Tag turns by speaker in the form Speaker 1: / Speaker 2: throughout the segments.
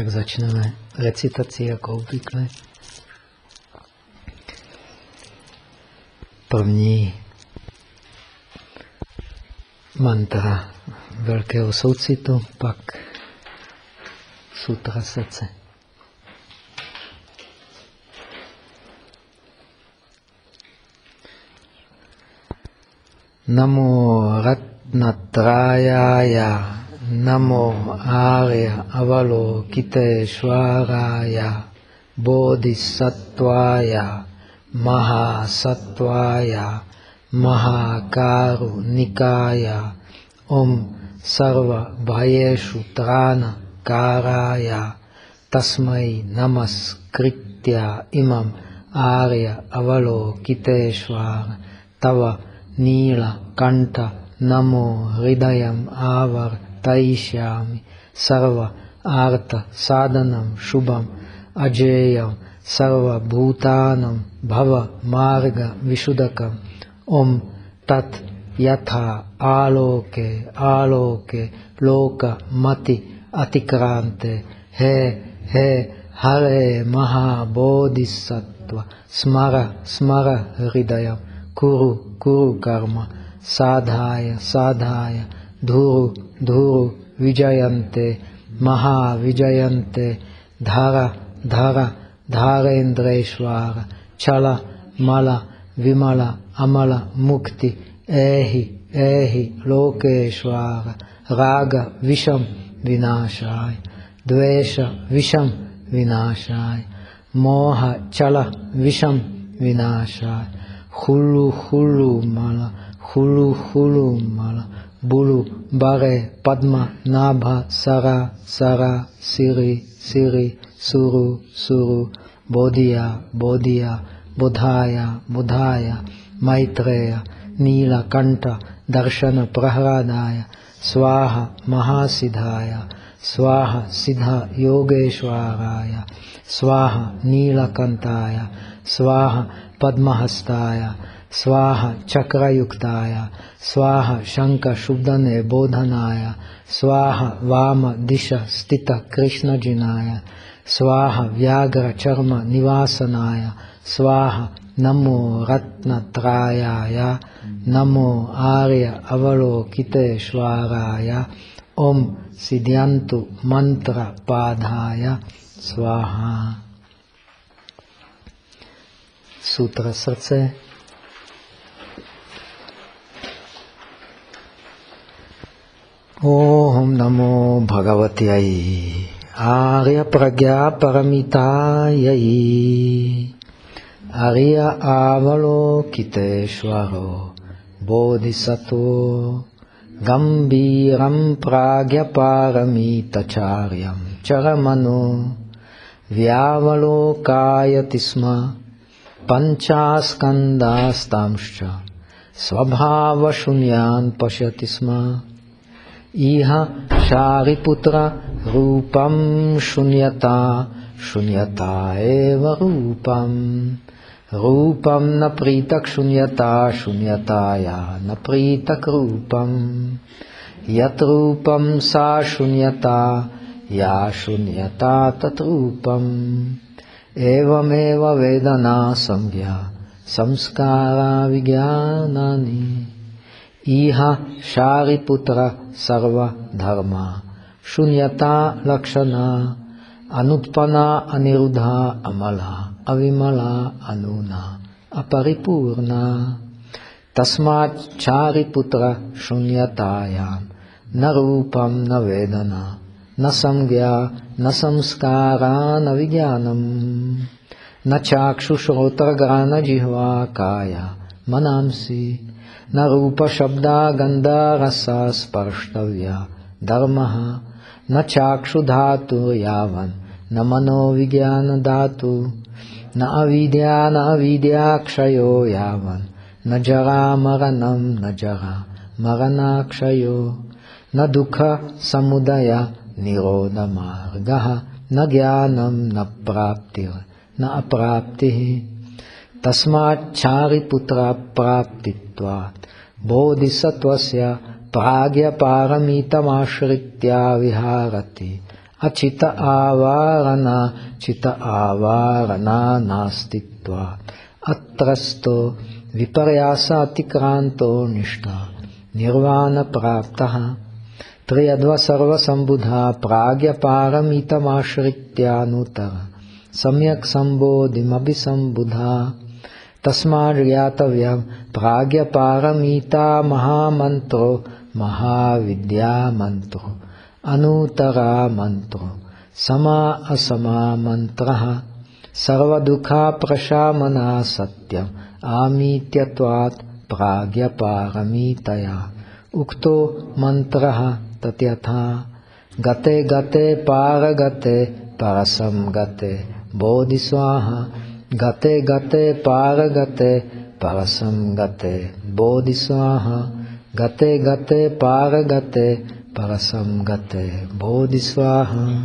Speaker 1: tak začneme recitaci jako obvykle. První mantra velkého soucitu, pak sutra srdce. Namo Ratnatrayaya Namo Arya Avalokiteshvaraya Bodhisattvaya Mahasattvaya Mahakarunikaya Om Sarva Bhayeshu Trana Karaya Tasmai Namaskritya Imam Arya Avalokiteshvara Tava Nila Kanta Namo Hridayam Avar Taishyami Sarva Arta Sadhanam Shubham Ajayam Sarva Bhutanam Bhava Marga Vishudakam. Om Tat Yatha Aloke Aloke Loka Mati Atikrante He He Hare Maha Bodhisattva Smara Smara Hridayam Kuru Kuru Karma Sadhaya Sadhaya Dhuru Dhuru Vijayante Maha Vijayante Dhara Dhara Dharendreshwara Chala Mala Vimala Amala Mukti Ehi Ehi Lokeshwara Raga Visham Vinashaya Dvesha Visham Vinashaya Moha Chala Visham Vinashaya Hulu Hulu Mala Hulu Hulu Mala Bulu, Bare, Padma, Nabha, Sara, Sara, Siri, Siri, Suru, Suru, Bodhiya, Bodhiya, Bodhaya, Bodhaya, Maitreya, Nila, Kanta, Darshana, Prahradaya, Swaha, Mahasiddhaya, Swaha, Siddha, Yogeshwaraya, Swaha, Nilakantaya, Swaha, Padmahastaya, Swaha Chakrayuktaya, Swaha Shanka Shubdane Bodhanaya, Swaha Vama Disha Stita Krishna Jinaya, Swaha Vyagra Charma Nivasanaya, Swaha Namo Ratna Trayaya, Namo Arya Avalokite Shvaraya, Om Siddhyantu Mantra Padhaya, Swaha. Sutra srdce Om Namo Bhagavatyai Arya Pragya Paramitayai Arya Avalokiteshvaro Bodhisattva Gambiram Pragya Paramitacharyam Charamano Vyavalokayati Sma Panchaskandastamscha Iha Shariputra Rupam Shunyata Shunyata Eva Rupam. Rupam Napritak Shunyata Shunyataya Napritak Rupam. Yat Rupam Sa Shunyata Ya Shunyata Tat Rupam. Evameva Vedana Samgya Samskara Vigyanani Iha Shariputra Sarva Dharma. Shunyata Lakshana. Anutpana Anirudha Amala. Avimala Anuna. Aparipurna Tasmat Chariputra Shunyatayam Narupam Navedana. Nasamgya Nasamskara Navigyanam. Nachakshushotragana Jihva Kaya Manamsi न रूप शब्दा गंधा रसा स्पर्शव्या धर्म न चाक्षु धातु यावन न मनो विज्ञान धातु न अविद्या न अविद्याक्षयो यावन न जरा मरणम न जरा मरणाक्षयो न दुख समुदय निरोध मार्ग न ज्ञानम न प्राप्ति न अप्राप्ति तस्माच्चारिपुत्र प्राप्तित्वात् बोधिसत्वस्य प्राज्ञपारमितमाश्रित्या विहारति a čita avarana, čita avarana nastitva. Atrasto viparyasa atikranto nishta nirvana praptaha triyadva sarva sambudha pragya paramita mashrityanutara samyak sambodhim abhisambudha तस्माज्ञातव्यम प्राज्ञ पारमीता महामंत्रो महाविद्या मंत्रो अनुतरा मंत्रो समा असमा मंत्र सर्वदुखा प्रशामना सत्यम आमीत्यत्वात् प्राज्ञ पारमीतया उक्तो मंत्र तथ्यथा गते गते पारगते परसम गते बोधिस्वाहा Gate gate paragate parasam gate bodhisvaha. Gate gate paragate parasam gate bodhisvaha.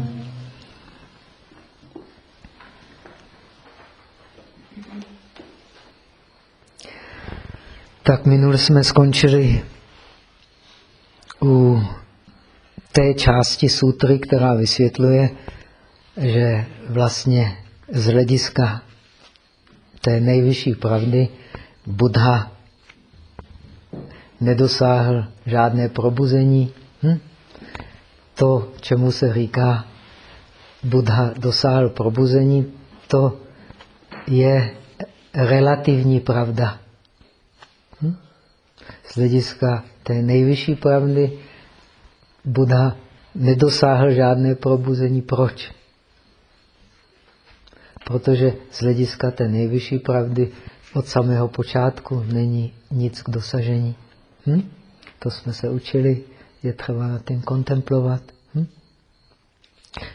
Speaker 1: Tak minule jsme skončili u té části sutry, která vysvětluje, že vlastně z hlediska té nejvyšší pravdy Buddha nedosáhl žádné probuzení. Hm? To, čemu se říká, Buddha dosáhl probuzení, to je relativní pravda. Hm? Z hlediska té nejvyšší pravdy Buddha nedosáhl žádné probuzení. Proč? Protože z hlediska té nejvyšší pravdy od samého počátku není nic k dosažení. Hm? To jsme se učili, je třeba na tím kontemplovat. Hm?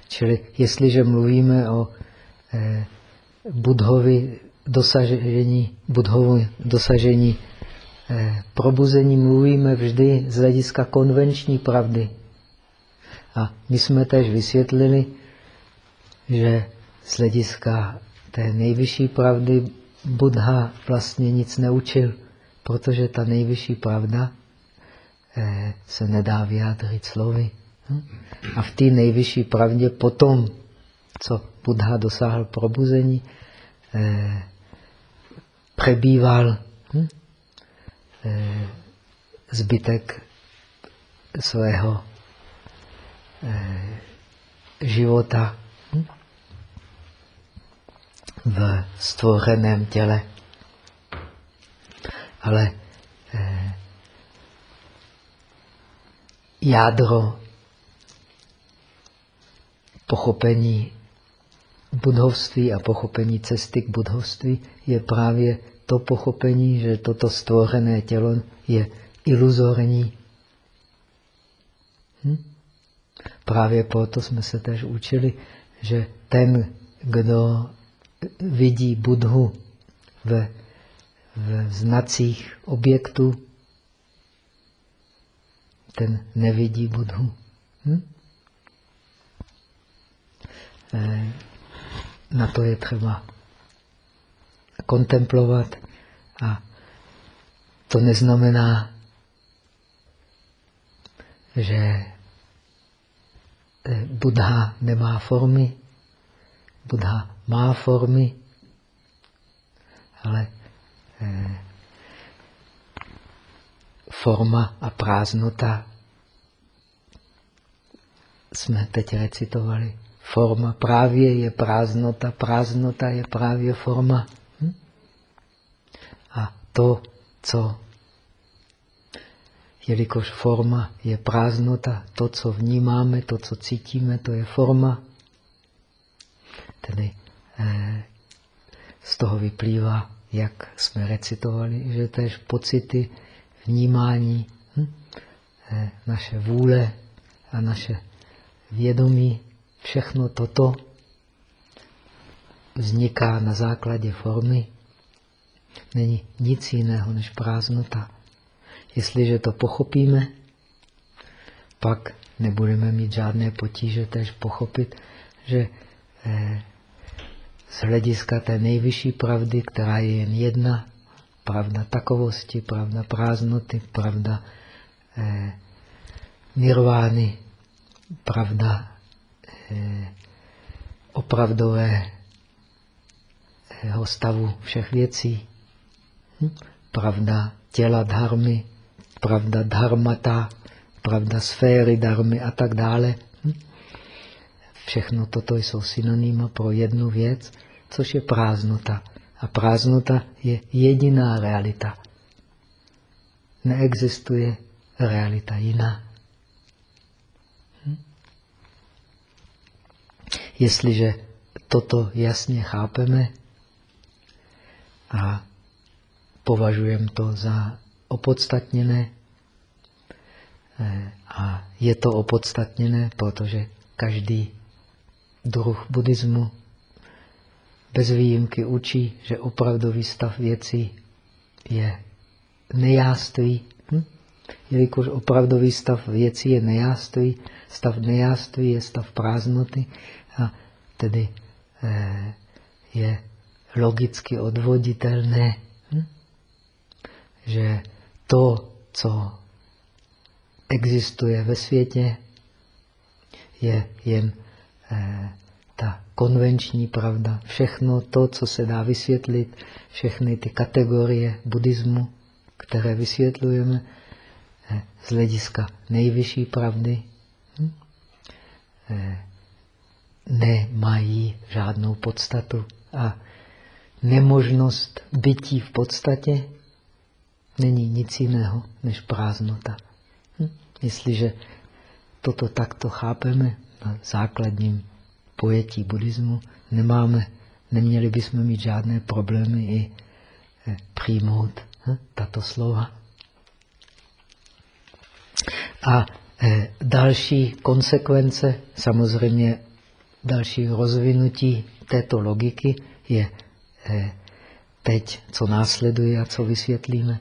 Speaker 1: Čili jestliže mluvíme o eh, budhovi dosažení, budhovu dosažení eh, probuzení, mluvíme vždy z hlediska konvenční pravdy. A my jsme tež vysvětlili, že z hlediska té nejvyšší pravdy Buddha vlastně nic neučil, protože ta nejvyšší pravda eh, se nedá vyjádřit slovy. Hm? A v té nejvyšší pravdě potom, co Buddha dosáhl probuzení, eh, přebýval hm? eh, zbytek svého života v stvořeném těle. Ale eh, jádro pochopení budhovství a pochopení cesty k budhovství je právě to pochopení, že toto stvořené tělo je iluzorní. Hm? Právě proto jsme se tež učili, že ten, kdo vidí Budhu ve, v znacích objektů, ten nevidí Budhu. Hm? E, na to je třeba kontemplovat a to neznamená, že e, Buddha nemá formy. Buddha má formy, ale eh, forma a prázdnota jsme teď recitovali. Forma právě je prázdnota, prázdnota je právě forma. Hm? A to, co, jelikož forma je prázdnota, to, co vnímáme, to, co cítíme, to je forma. Tedy z toho vyplývá, jak jsme recitovali, že tež pocity, vnímání, hm? Eh, naše vůle a naše vědomí, všechno toto vzniká na základě formy. Není nic jiného než prázdnota. Jestliže to pochopíme, pak nebudeme mít žádné potíže tež pochopit, že eh, z hlediska té nejvyšší pravdy, která je jen jedna, pravda takovosti, pravda prázdnoty, pravda eh, nirvány, pravda opravdového stavu všech věcí. Hm? Pravda těla dharmy, pravda dharmata, pravda sféry dharmy a tak dále. Všechno toto jsou synonyma pro jednu věc, což je prázdnota. A prázdnota je jediná realita. Neexistuje realita jiná. Hm? Jestliže toto jasně chápeme a považujeme to za opodstatněné, eh, a je to opodstatněné, protože každý druh buddhismu bez výjimky učí, že opravdový stav věcí je nejáství. Hm? Jelikož opravdový stav věcí je nejáství, stav nejáství je stav prázdnoty a tedy eh, je logicky odvoditelné, hm? že to, co existuje ve světě, je jen ta konvenční pravda. Všechno to, co se dá vysvětlit, všechny ty kategorie buddhismu, které vysvětlujeme eh, z hlediska nejvyšší pravdy, hm? eh, nemají žádnou podstatu. A nemožnost bytí v podstatě není nic jiného než prázdnota. Hm? Jestliže toto takto chápeme na základním pojetí buddhismu, nemáme, neměli bychom mít žádné problémy i eh, přijmout hm, tato slova. A eh, další konsekvence, samozřejmě další rozvinutí této logiky je eh, teď, co následuje a co vysvětlíme.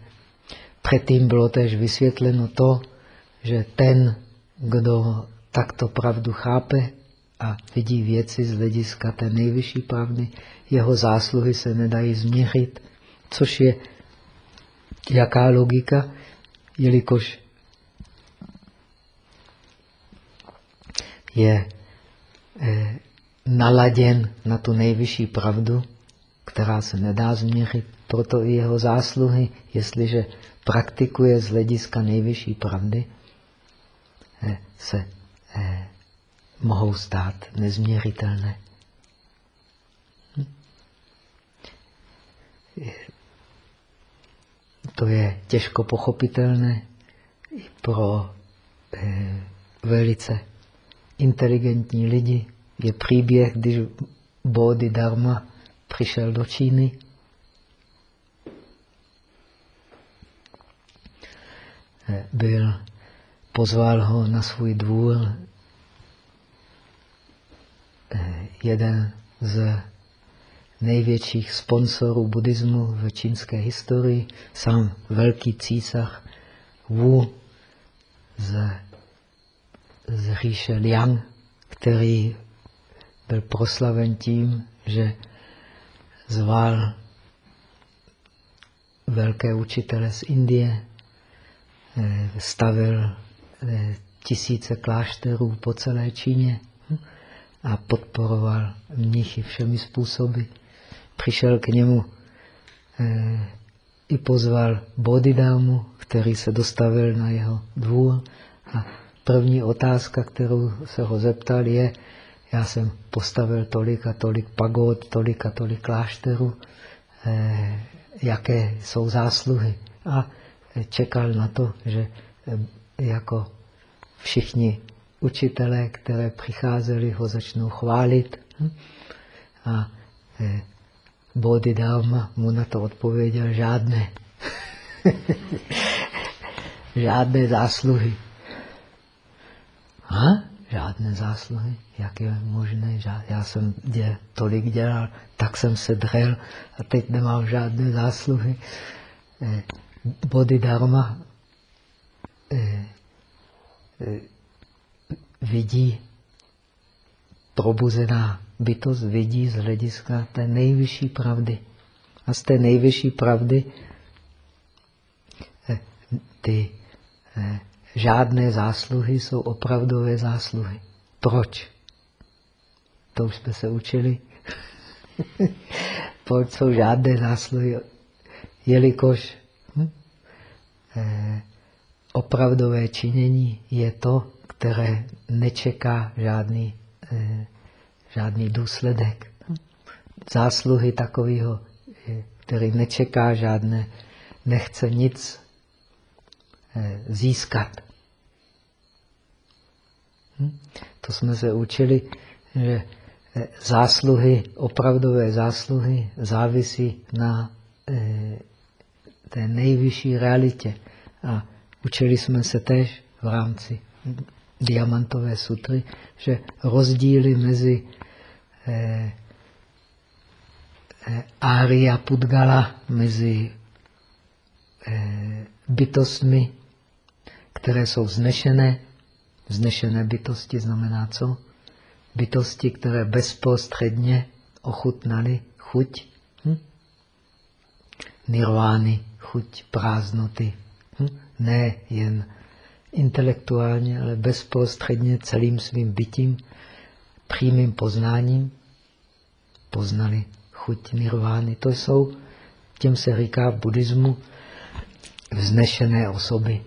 Speaker 1: Předtím bylo tež vysvětleno to, že ten, kdo takto pravdu chápe, a vidí věci z hlediska té nejvyšší pravdy, jeho zásluhy se nedají změřit, což je jaká logika, jelikož je eh, naladěn na tu nejvyšší pravdu, která se nedá změřit, proto i jeho zásluhy, jestliže praktikuje z hlediska nejvyšší pravdy, eh, se eh, mohou stát nezměritelné. Hm? To je těžko pochopitelné i pro eh, velice inteligentní lidi. Je příběh, když Bodhi Dharma přišel do Číny. Eh, byl, pozval ho na svůj dvůr Eh, jeden z největších sponsorů buddhismu v čínské historii, sám velký císař Wu z, z říše Liang, který byl proslaven tím, že zval velké učitele z Indie, eh, stavil tisíce klášterů po celé Číně a podporoval mnichy všemi způsoby. Přišel k němu eh, i pozval Bodhidámu, který se dostavil na jeho dvůr. A první otázka, kterou se ho zeptal, je, já jsem postavil tolik a tolik pagod, tolik a tolik klášterů, eh, jaké jsou zásluhy. A čekal na to, že eh, jako všichni učitelé, které přicházeli, ho začnou chválit. A eh, Bodhidharma mu na to odpověděl žádné. žádné zásluhy. Ha? Žádné zásluhy? Jak je možné? Já jsem dě, tolik dělal, tak jsem se drel a teď nemám žádné zásluhy. Eh, Bodhidharma vidí probuzená bytost, vidí z hlediska té nejvyšší pravdy. A z té nejvyšší pravdy eh, ty eh, žádné zásluhy jsou opravdové zásluhy. Proč? To už jsme se učili. Proč jsou žádné zásluhy? Jelikož hm, eh, opravdové činění je to, které nečeká žádný, eh, žádný důsledek. Zásluhy takového, eh, který nečeká žádné, nechce nic eh, získat. Hm? To jsme se učili, že zásluhy, opravdové zásluhy závisí na té nejvyšší realitě. A učili jsme se tež v rámci diamantové sutry, že rozdíly mezi eh, eh, Arya Pudgala, mezi eh, bytostmi, které jsou znešené. Znešené bytosti znamená co? Bytosti, které bezprostředně ochutnaly chuť hm? nirvány, chuť prázdnoty. Ne jen intelektuálně, ale bezprostředně celým svým bytím, přímým poznáním poznali chuť nirvány. To jsou, těm se říká v buddhismu, vznešené osoby.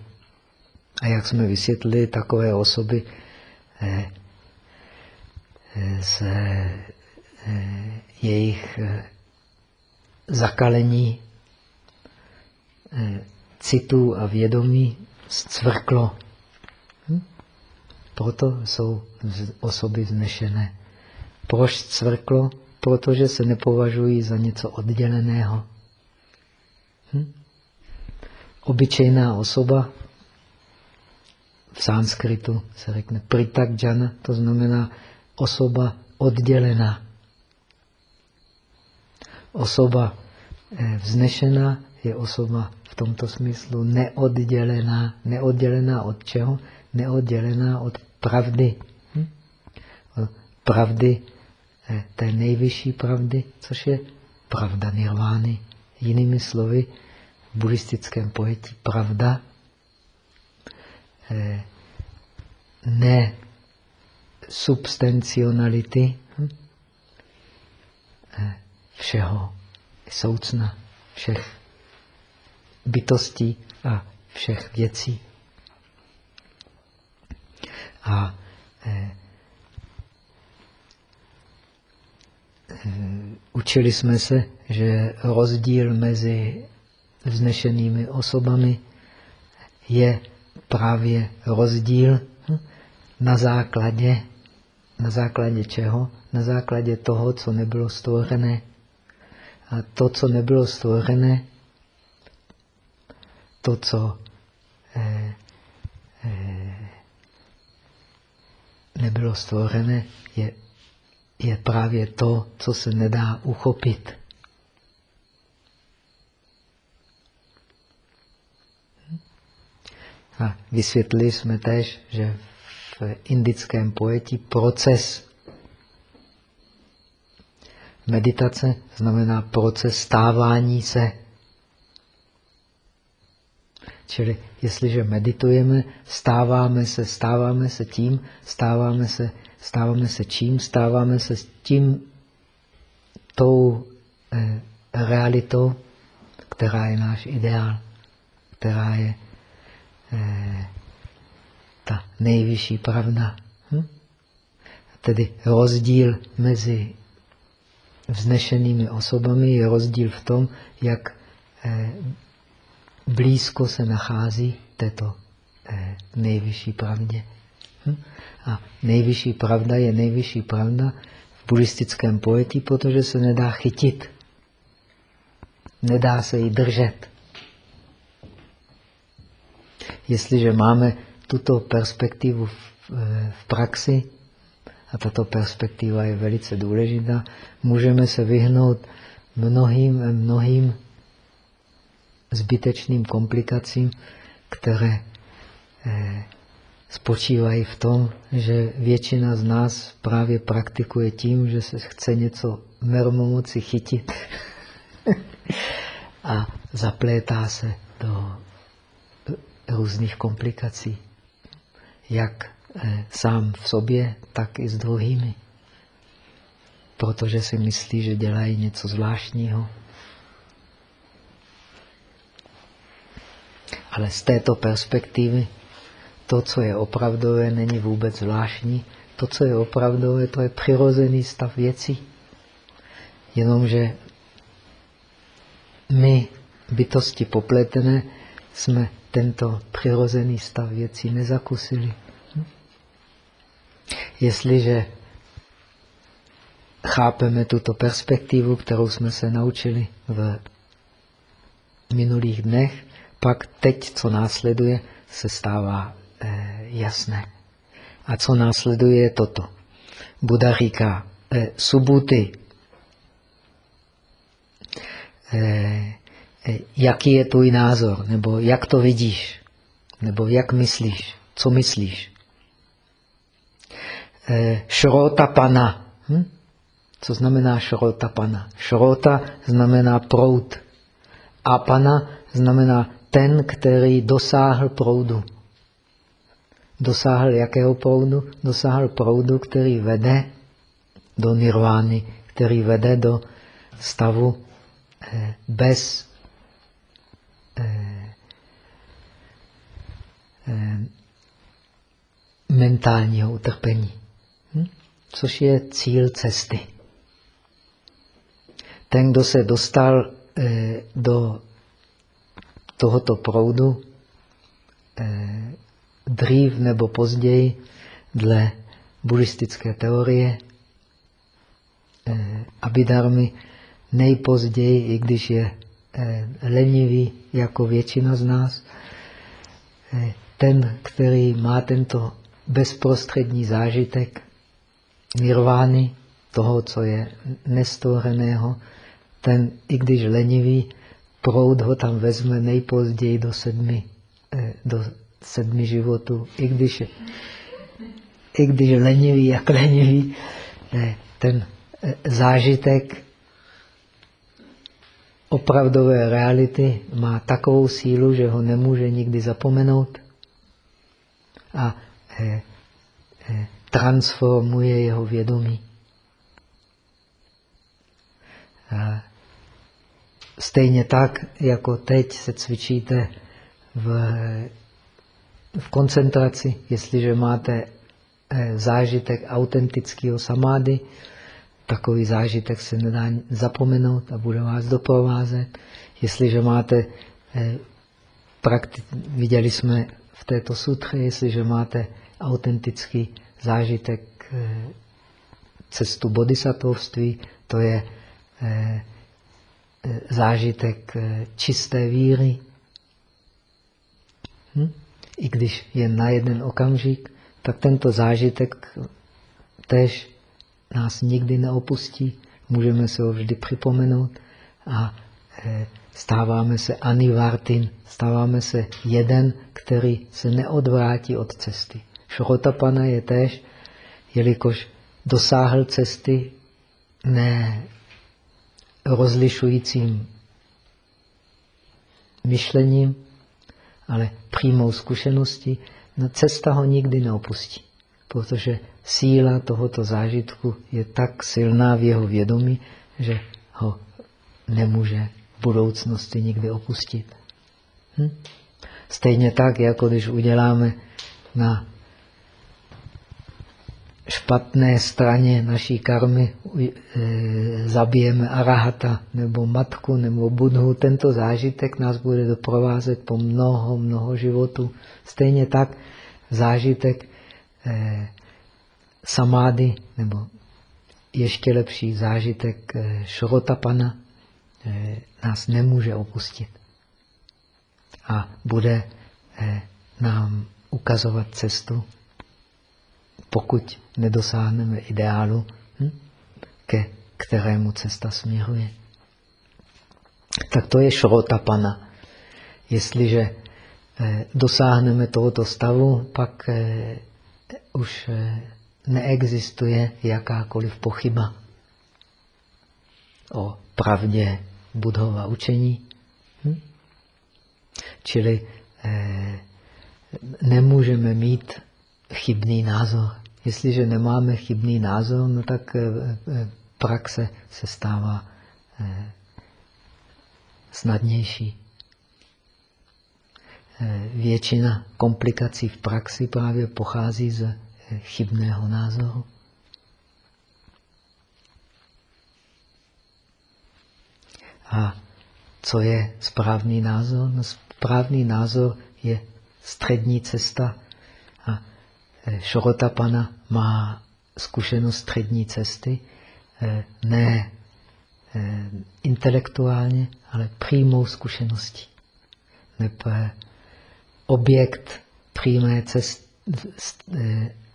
Speaker 1: A jak jsme vysvětlili, takové osoby eh, eh, se eh, jejich eh, zakalení eh, citů a vědomí zcvrklo. Hm? Proto jsou osoby vznešené. Proč zcvrklo? Protože se nepovažují za něco odděleného. Hm? Obyčejná osoba v sanskritu se řekne pritakjana, to znamená osoba oddělená. Osoba eh, vznešená je osoba v tomto smyslu neoddělená. Neoddělená od čeho? Neoddělená od pravdy. Hm? Pravdy, eh, té nejvyšší pravdy, což je pravda nirvány. Jinými slovy, v buddhistickém pojetí pravda eh, ne substencionality hm? Eh, všeho, soucna všech bytostí a všech věcí. A eh, eh, učili jsme se, že rozdíl mezi vznešenými osobami je právě rozdíl hm, na základě, na základě čeho? Na základě toho, co nebylo stvořené. A to, co nebylo stvořené, to, co eh, eh, nebylo stvořené, je, je právě to, co se nedá uchopit. A vysvětlili jsme tež, že v indickém pojetí proces meditace znamená proces stávání se Čili jestliže meditujeme, stáváme se, stáváme se tím, stáváme se, stáváme se čím, stáváme se tím, tou eh, realitou, která je náš ideál, která je eh, ta nejvyšší pravda. Hm? Tedy rozdíl mezi vznešenými osobami je rozdíl v tom, jak eh, blízko se nachází této nejvyšší pravdě. Hm? A nejvyšší pravda je nejvyšší pravda v buddhistickém pojetí, protože se nedá chytit. Nedá se ji držet. Jestliže máme tuto perspektivu v, eh, v praxi, a tato perspektiva je velice důležitá, můžeme se vyhnout mnohým, mnohým zbytečným komplikacím, které eh, spočívají v tom, že většina z nás právě praktikuje tím, že se chce něco mermomoci chytit a zaplétá se do různých komplikací, jak eh, sám v sobě, tak i s druhými. protože si myslí, že dělají něco zvláštního. Ale z této perspektivy to, co je opravdové, není vůbec zvláštní. To, co je opravdové, to je přirozený stav věcí. Jenomže my, bytosti popletené, jsme tento přirozený stav věcí nezakusili. Jestliže chápeme tuto perspektivu, kterou jsme se naučili v minulých dnech, pak teď, co následuje, se stává eh, jasné. A co následuje, je toto. Buda říká, eh, subuty, eh, eh, jaký je tvůj názor, nebo jak to vidíš, nebo jak myslíš, co myslíš. Eh, šrota pana. Hm? Co znamená šrota pana? Šrota znamená prout. A pana znamená ten, který dosáhl proudu. Dosáhl jakého proudu? Dosáhl proudu, který vede do nirvány, který vede do stavu eh, bez eh, eh, mentálního utrpení, hm? což je cíl cesty. Ten, kdo se dostal do tohoto proudu, dřív nebo později, dle buddhistické teorie, eh, Abidarmy, nejpozději, i když je eh, lenivý jako většina z nás, eh, ten, který má tento bezprostřední zážitek nirvány, toho, co je nestvořeného, ten, i když lenivý, proud ho tam vezme nejpozději do sedmi, do sedmi životů, i když, i když lenivý, jak lenivý, ten eh, zážitek opravdové reality má takovou sílu, že ho nemůže nikdy zapomenout a eh, eh, transformuje jeho vědomí. A stejně tak, jako teď se cvičíte v v koncentraci, jestliže máte eh, zážitek autentického samády, takový zážitek se nedá zapomenout a bude vás doprovázet. Jestliže máte, eh, viděli jsme v této sutře, jestliže máte autentický zážitek eh, cestu bodhisattvství, to je zážitek čisté víry. Hm? i když je na jeden okamžik, tak tento zážitek tež nás nikdy neopustí. Můžeme se ho vždy připomenout a e, stáváme se anivartin, stáváme se jeden, který se neodvrátí od cesty. Šrotapana je tež, jelikož dosáhl cesty ne rozlišujícím myšlením, ale přímou zkušeností, no cesta ho nikdy neopustí, protože síla tohoto zážitku je tak silná v jeho vědomí, že ho nemůže v budoucnosti nikdy opustit. Hm? Stejně tak, jako když uděláme na špatné straně naší karmy e, zabijeme arahata nebo matku nebo budhu, tento zážitek nás bude doprovázet po mnoho, mnoho životů. Stejně tak zážitek e, samády nebo ještě lepší zážitek e, šrotapana e, nás nemůže opustit. A bude nám ukazovat cestu pokud nedosáhneme ideálu, hm, ke kterému cesta směruje. Tak to je šrota pana. Jestliže eh, dosáhneme tohoto stavu, pak eh, už eh, neexistuje jakákoliv pochyba o pravdě budhova učení. Hm? Čili nemůžeme mít chybný názor. Jestliže nemáme chybný názor, no tak eh, eh, praxe se stává eh, snadnější. Většina komplikací v praxi právě pochází z chybného názoru. A co je správný názor? No, správný názor je střední cesta. A Šorotapana má zkušenost střední cesty, ne intelektuálně, ale přímou zkušeností. Nebo objekt přímé cesty,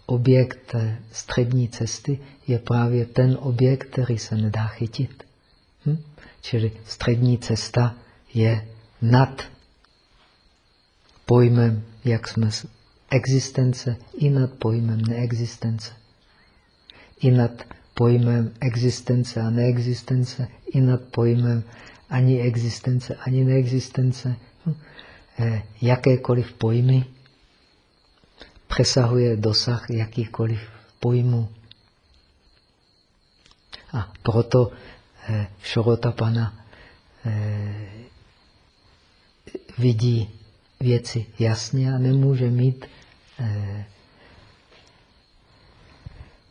Speaker 1: objekt střední cesty je právě ten objekt, který se nedá chytit. Hm? Čili střední cesta je nad pojmem, jak jsme existence, i nad pojmem neexistence. I nad pojmem existence a neexistence, i nad pojmem ani existence, ani neexistence. Hm? Eh, jakékoliv pojmy přesahuje dosah jakýchkoliv pojmů. A proto eh, Šorotapana eh, vidí věci jasně a nemůže mít eh,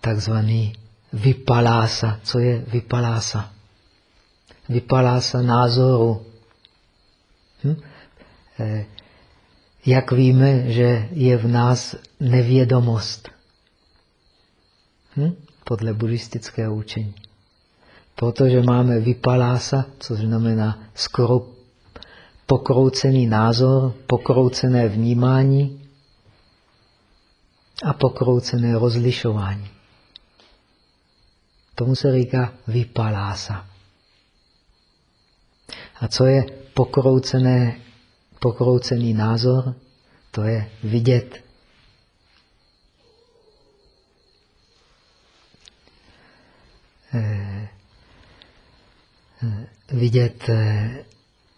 Speaker 1: takzvaný vypalása. Co je vypalása? Vypalása názoru. Hm? Eh, jak víme, že je v nás nevědomost? Hm? Podle buddhistického učení. Protože máme vypalása, co znamená skoro pokroucený názor, pokroucené vnímání a pokroucené rozlišování. Tomu se říká vypalása. A co je pokroucené, pokroucený názor? To je vidět. Eh, eh, vidět eh,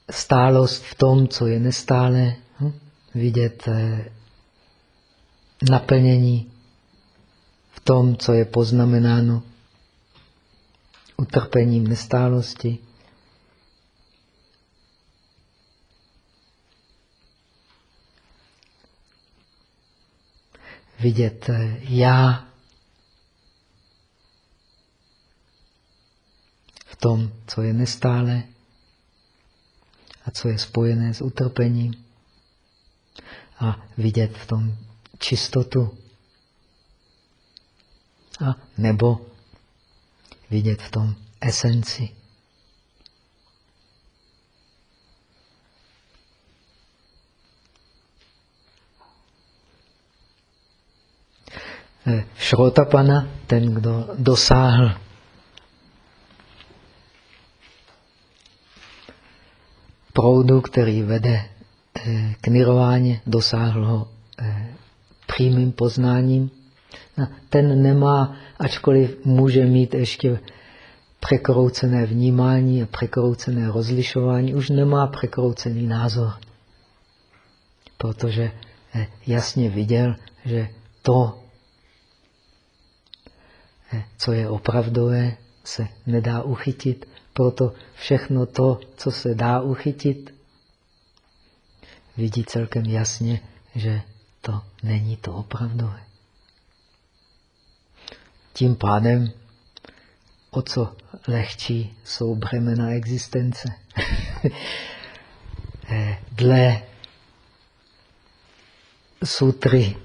Speaker 1: stálost v tom, co je nestále, hm? vidět naplnění v tom, co je poznamenáno utrpením nestálosti. Vidět já v tom, co je nestále a co je spojené s utrpením. A vidět v tom čistotu. A nebo vidět v tom esenci. Eh, Šrotapana, ten, kdo dosáhl proudu, který vede eh, k nirváně, dosáhl ho eh, přímým poznáním, ten nemá, ačkoliv může mít ještě překroucené vnímání a překroucené rozlišování, už nemá překroucený názor. Protože eh, jasně viděl, že to, co je opravdové, se nedá uchytit. Proto všechno to, co se dá uchytit, vidí celkem jasně, že to není to opravdové. Tím pádem o co lehčí jsou břemena existence. Eh, dle sutry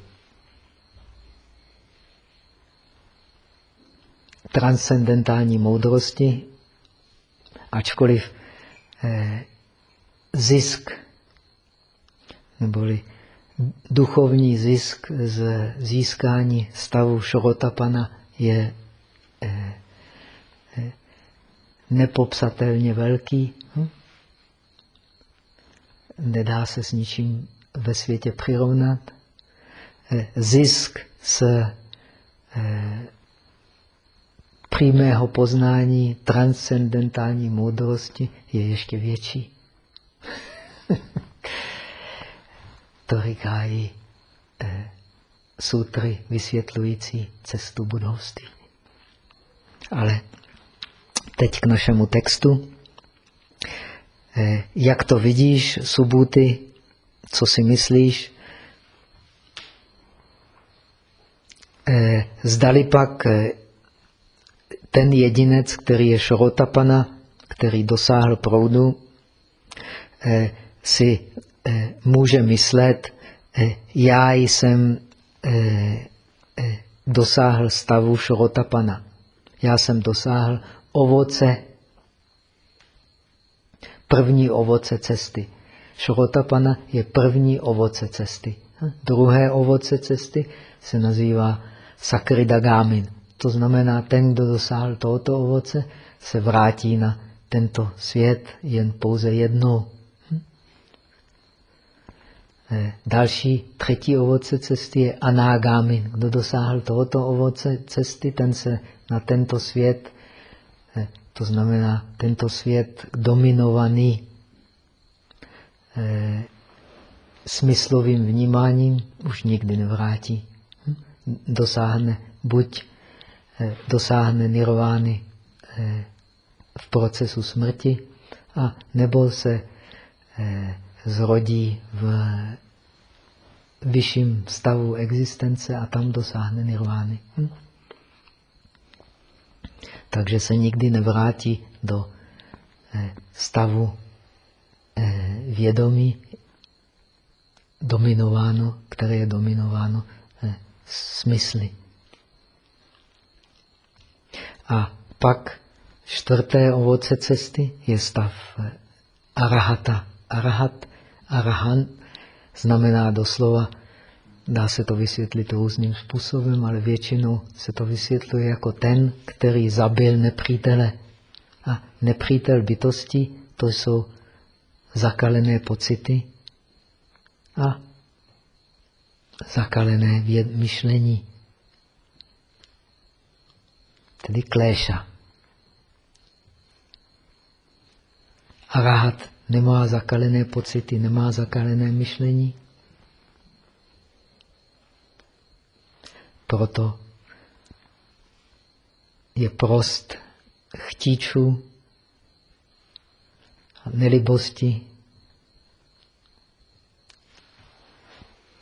Speaker 1: transcendentální moudrosti, ačkoliv eh, zisk neboli duchovní zisk z získání stavu šorotapana je eh, eh, nepopsatelně velký. Hm? Nedá se s ničím ve světě přirovnat. Eh, zisk z přímého poznání transcendentální moudrosti je ještě větší. to říkají sutry vysvětlující cestu budovství. Ale teď k našemu textu. Eh, jak to vidíš, Subuty? Co si myslíš? Eh, zdali pak eh, ten jedinec, který je Šorotapana, který dosáhl proudu, si může myslet, já jsem dosáhl stavu Šorotapana. Já jsem dosáhl ovoce, první ovoce cesty. Šrotapana je první ovoce cesty. Druhé ovoce cesty se nazývá sakridagámin. To znamená, ten, kdo dosáhl tohoto ovoce, se vrátí na tento svět jen pouze jednou. Eh, další, třetí ovoce cesty je anágámin. Kdo dosáhl tohoto ovoce cesty, ten se na tento svět, eh, to znamená tento svět dominovaný eh, smyslovým vnímáním, už nikdy nevrátí. Hm? Dosáhne buď dosáhne nirvány v procesu smrti, a nebo se zrodí v vyšším stavu existence a tam dosáhne nirvány. Hm? Takže se nikdy nevrátí do eh, stavu eh, vědomí, dominováno, které je dominováno eh, smysly. A pak čtvrté ovoce cesty je stav arahata. Arahat Arahant znamená doslova, dá se to vysvětlit různým způsobem, ale většinou se to vysvětluje jako ten, který zabil nepřítele. A nepřítel bytosti, to jsou zakalené pocity a zakalené myšlení. Tedy kléša. Arahat nemá zakalené pocity, nemá zakalené myšlení. Proto je prost chtíčů, nelibosti.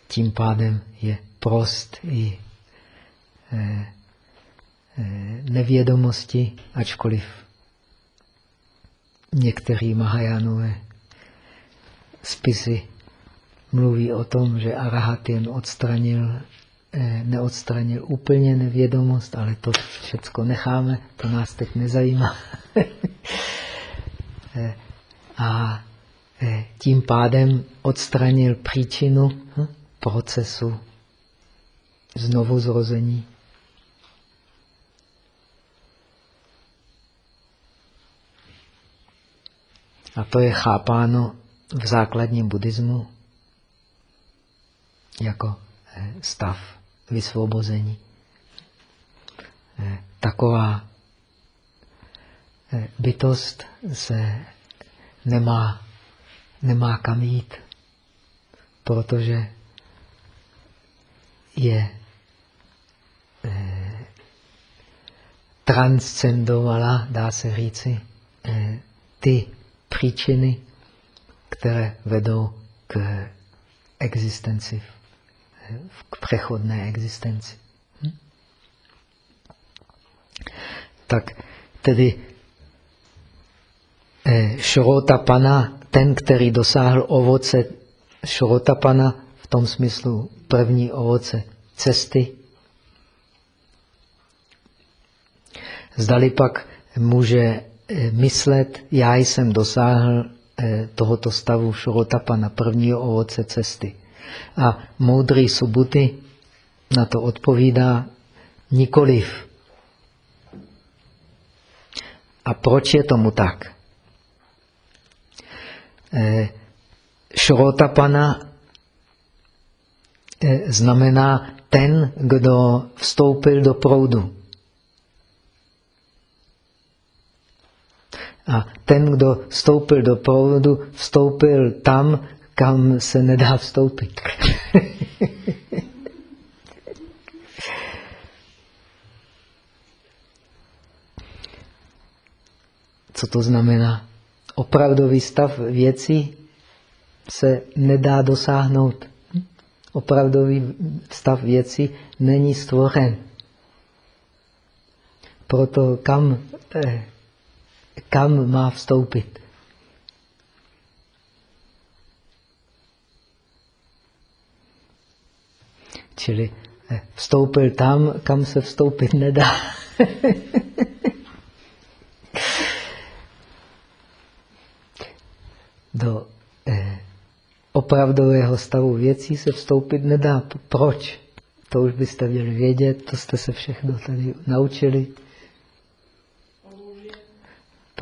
Speaker 1: Tím pádem je prost i eh, nevědomosti, ačkoliv Některý Mahajánové spisy mluví o tom, že Arahat jen odstranil, eh, neodstranil úplně nevědomost, ale to všechno necháme, to nás teď nezajímá. Eh, a eh, tím pádem odstranil příčinu hm, procesu znovu A to je chápáno v základním buddhismu jako eh, stav vysvobození. Eh, taková eh, bytost se nemá, nemá kam jít, protože je transcendovala, dá se říci, ty příčiny, které vedou k existenci, k přechodné existenci. Hm? Tak tedy eh, Šrotapana, ten, který dosáhl ovoce Šrotapana, v tom smyslu první ovoce cesty, zdali pak může myslet, já jsem dosáhl eh, tohoto stavu na prvního ovoce cesty. A moudrý Subuty na to odpovídá nikoliv. A proč je tomu tak? Eh, Šrotapana znamená ten, kdo vstoupil do proudu. A ten, kdo vstoupil do proudu, vstoupil tam, kam se nedá vstoupit. Co to znamená? Opravdový stav věcí se nedá dosáhnout. Opravdový stav věcí není stvořen. Proto kam, eh, kam má vstoupit? Čili eh, vstoupil tam, kam se vstoupit nedá. Do eh, opravdového stavu věcí se vstoupit nedá. Proč? To už byste měli vědět, to jste se všechno tady naučili.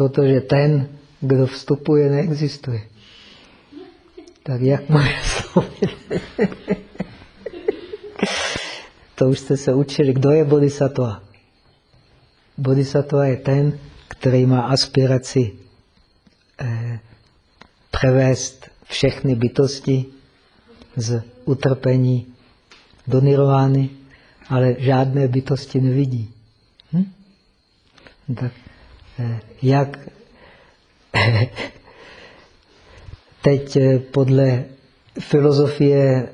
Speaker 1: Protože ten, kdo vstupuje, neexistuje. Tak jak může to už jste se učili. Kdo je bodhisattva? Bodhisattva je ten, který má aspiraci eh, převést všechny bytosti z utrpení do nirvány, ale žádné bytosti nevidí. Hm? Tak jak teď eh, podle filozofie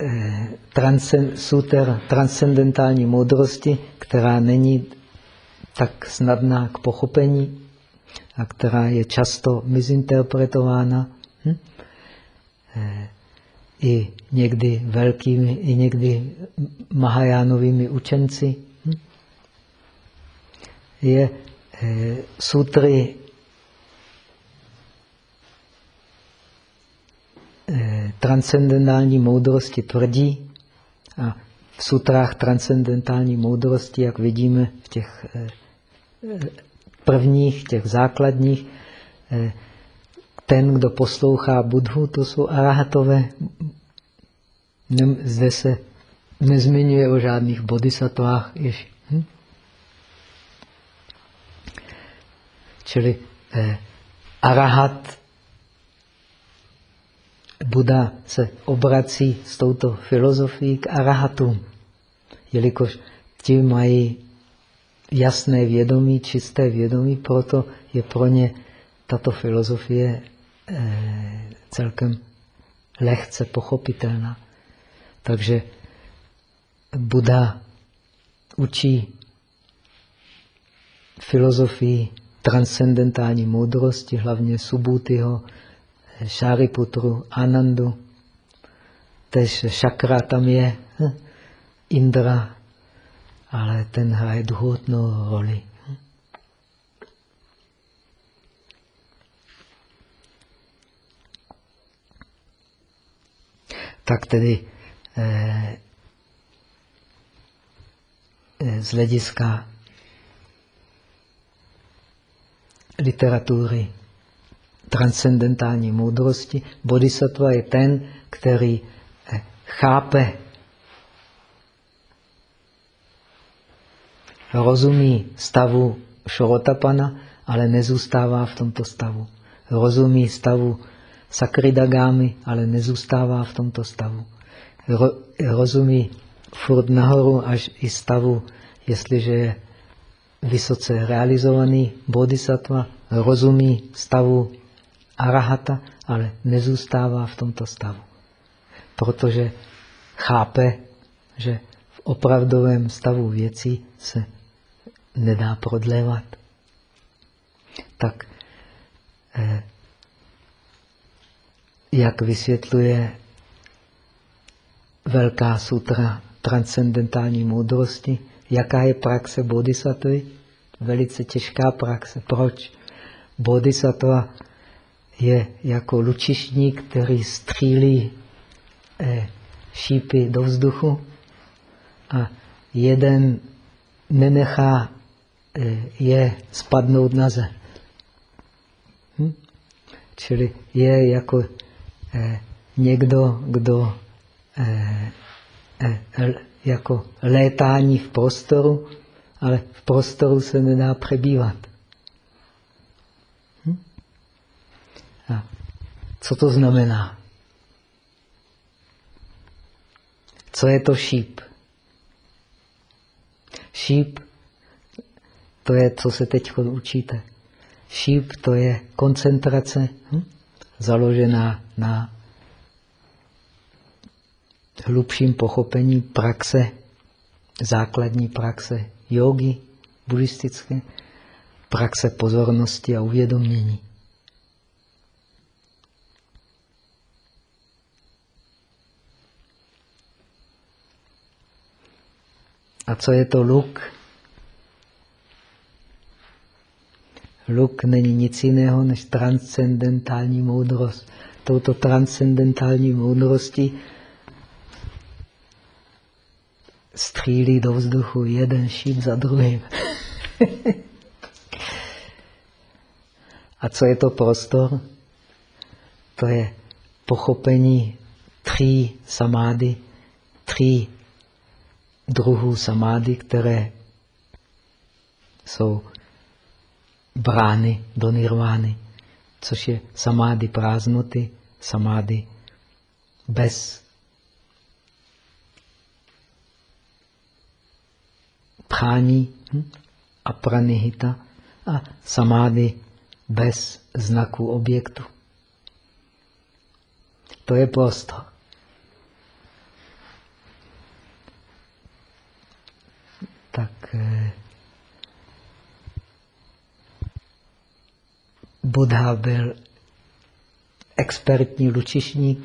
Speaker 1: eh, suter transcendentální moudrosti, která není tak snadná k pochopení a která je často mizinterpretována hm? i někdy velkými, i někdy Mahajánovými učenci? Je eh, sutry eh, transcendentální moudrosti tvrdí a v sutrách transcendentální moudrosti, jak vidíme v těch eh, prvních, těch základních, ten, kdo poslouchá Budhu, to jsou arahatové. Zde se nezmiňuje o žádných bodhisattvách. Hm? Čili eh, arahat Buda se obrací s touto filozofií k arahatům, jelikož ti mají jasné vědomí, čisté vědomí, proto je pro ně tato filozofie eh, celkem lehce pochopitelná. Takže Buda učí filozofii transcendentální moudrosti, hlavně Subhutiho, Šariputru, Anandu. Tež šakra tam je, hm, Indra, ale ten hraje druhotnou roli. Tak tedy eh, eh z hlediska literatury transcendentální moudrosti. Bodhisattva je ten, který eh, chápe, rozumí stavu Šorotapana, ale nezůstává v tomto stavu. Rozumí stavu Sakridagámy, ale nezůstává v tomto stavu. Rozumí furt nahoru až i stavu, jestliže je vysoce realizovaný bodhisattva rozumí stavu arahata, ale nezůstává v tomto stavu. Protože chápe, že v opravdovém stavu věcí se nedá prodlévat. Tak eh, jak vysvětluje velká sutra transcendentální moudrosti, jaká je praxe bodhisattvy? Velice těžká praxe. Proč? Bodhisattva je jako lučišník, který střílí eh, šípy do vzduchu a jeden nenechá eh, je spadnout na zem. Hm? Čili je jako eh, někdo, kdo eh, eh, jako létání v prostoru, ale v prostoru se nedá přebývat. Hm? A co to znamená? Co je to šíp? Šíp to je, co se teď učíte. Šíp to je koncentrace hm? založená na hlubším pochopení praxe, základní praxe jogy buddhistické, praxe pozornosti a uvědomění. A co je to luk? Luk není nic jiného než transcendentální moudrost. Touto transcendentální moudrosti střílí do vzduchu jeden šíp za druhým. A co je to prostor? To je pochopení tří samády, tří druhů samády, které jsou brány do nirvány, což je samády prázdnoty, samády bez prání hm? a pranihita a samády bez znaku objektu. To je prostor. Tak eh, Buddha byl expertní lučišník.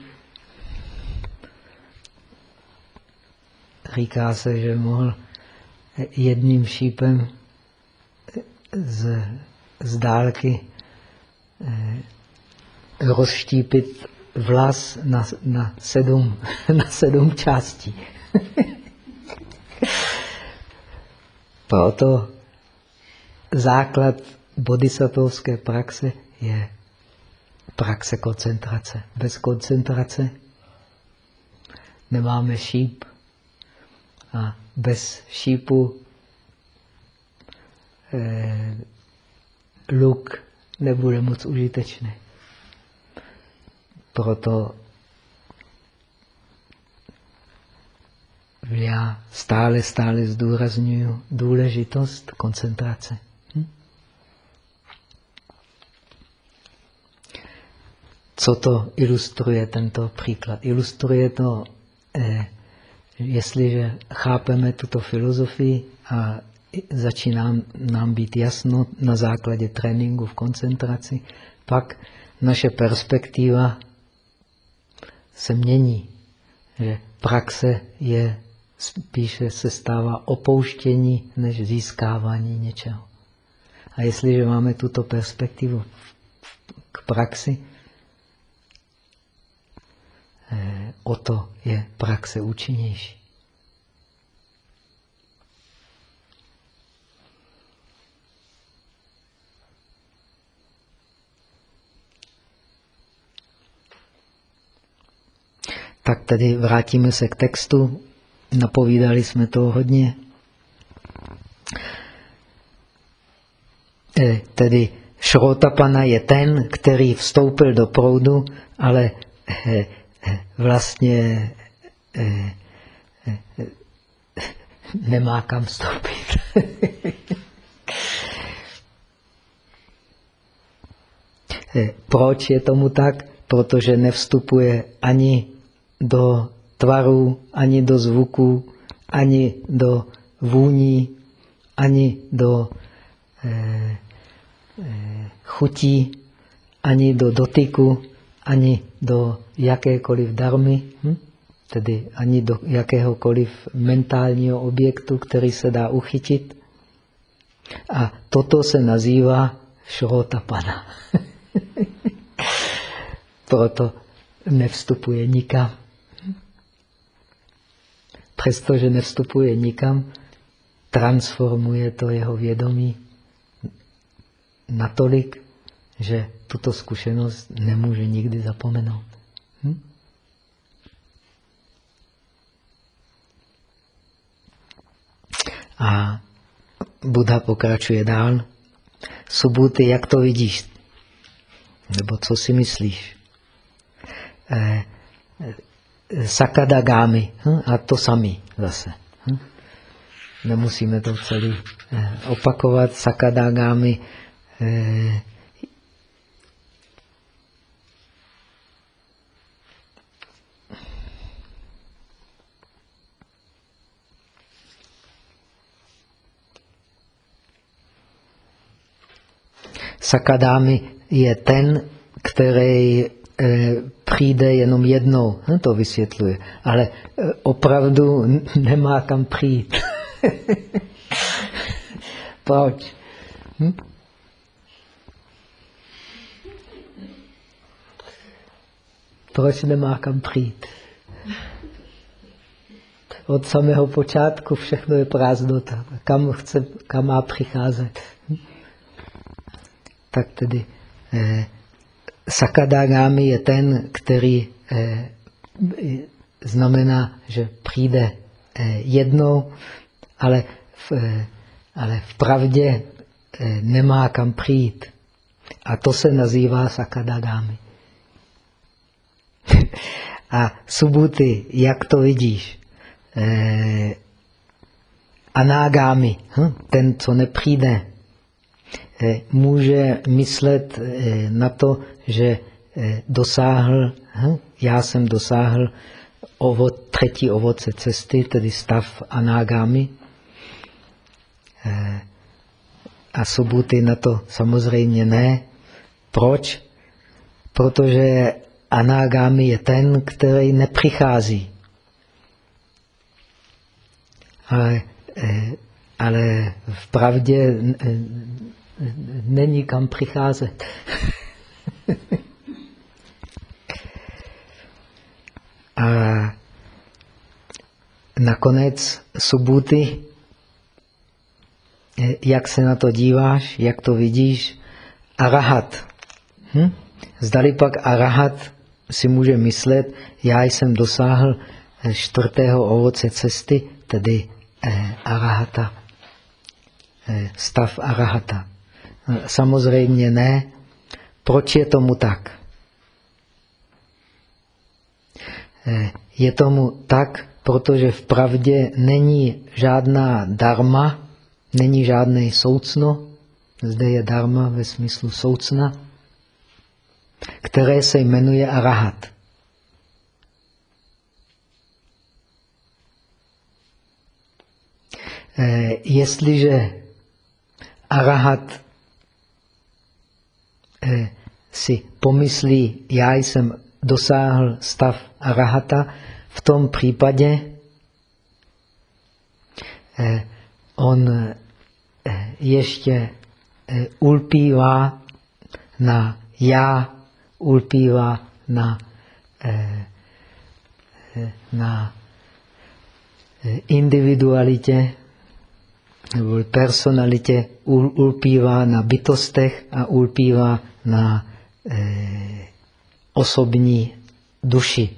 Speaker 1: Říká se, že mohl jedním šípem z, z dálky eh, rozštípit vlas na, na, sedm, na sedm částí. Proto základ bodhisattvovské praxe je praxe koncentrace. Bez koncentrace nemáme šíp a bez šípu eh, luk nebude moc užitečný. Proto já stále, stále zdůraznuju důležitost koncentrace. Hm? Co to ilustruje tento příklad? Ilustruje to eh, jestliže chápeme tuto filozofii a začíná nám být jasno na základě tréninku v koncentraci, pak naše perspektiva se mění. Že praxe je spíše se stává opouštění než získávání něčeho. A jestliže máme tuto perspektivu k praxi, o to je praxe účinnější. Tak tedy vrátíme se k textu. Napovídali jsme toho hodně. Eh, tedy Šrotapana je ten, který vstoupil do proudu, ale eh, vlastně eh, eh, nemá kam vstoupit. Eh, proč je tomu tak? Protože nevstupuje ani do tvaru, ani do zvuku, ani do vůní, ani do eh, eh, chutí, ani do dotyku, ani do jakékoliv darmy, hm? tedy ani do jakéhokoliv mentálního objektu, který se dá uchytit. A toto se nazývá šrotapana. Proto nevstupuje nikam. Přestože nevstupuje nikam, transformuje to jeho vědomí natolik, že tuto zkušenost nemůže nikdy zapomenout. Hm? A Buddha pokračuje dál. Subuty, jak to vidíš? Nebo co si myslíš? Eh, eh, sakadagámy. Hm? A to samý zase. Hm? nemusíme to celý eh, opakovat. Sakadágámy eh, Sakadámy je ten, který eh, přijde jenom jednou, hm, to vysvětluje, ale eh, opravdu nemá kam přijít. Proč? Hm? Proč nemá kam přijít? Od samého počátku všechno je prázdnota. Kam, chce, kam má přicházet? Tak tedy eh, Sakadagami je ten, který eh, znamená, že přijde eh, jednou, ale v, eh, ale v pravdě eh, nemá kam přijít. A to se nazývá Sakadagami. A subuty, jak to vidíš? Eh, anágámi, hm? ten, co nepřijde, může myslet eh, na to, že eh, dosáhl, hm? já jsem dosáhl ovo, třetí ovoce cesty, tedy stav anágámi. Eh, a subuty na to samozřejmě ne. Proč? Protože anágámi je ten, který nepřichází. Ale, eh, ale v pravdě není kam přicházet. A nakonec subuty, jak se na to díváš, jak to vidíš, arahat. Hm? Zdali pak arahat si může myslet, já jsem dosáhl čtvrtého ovoce cesty, tedy eh, arahata, eh, stav arahata. Samozřejmě ne. Proč je tomu tak? Eh, je tomu tak, protože v pravdě není žádná dharma, není žádné soucno, zde je dharma ve smyslu soucna, které se jmenuje arahat. Eh, jestliže arahat si pomyslí, já jsem dosáhl stav arahata, v tom případě eh, on eh, ještě eh, ulpívá na já, ulpívá na, na individualitě personalitě, ulpívá na bytostech a ulpívá na osobní duši.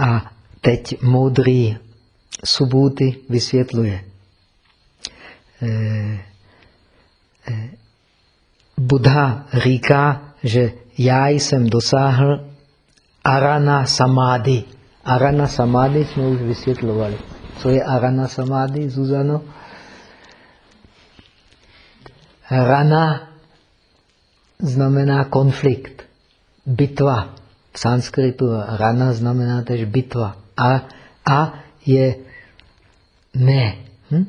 Speaker 1: A teď moudrý Subhuty vysvětluje. Eh, eh, Buddha říká, že já jsem dosáhl arana samády. Arana samády jsme už vysvětlovali. Co je arana samády, Zuzano? Rana znamená konflikt, bitva. V sanskritu rana znamená tež bitva. A, a je ne. Hm?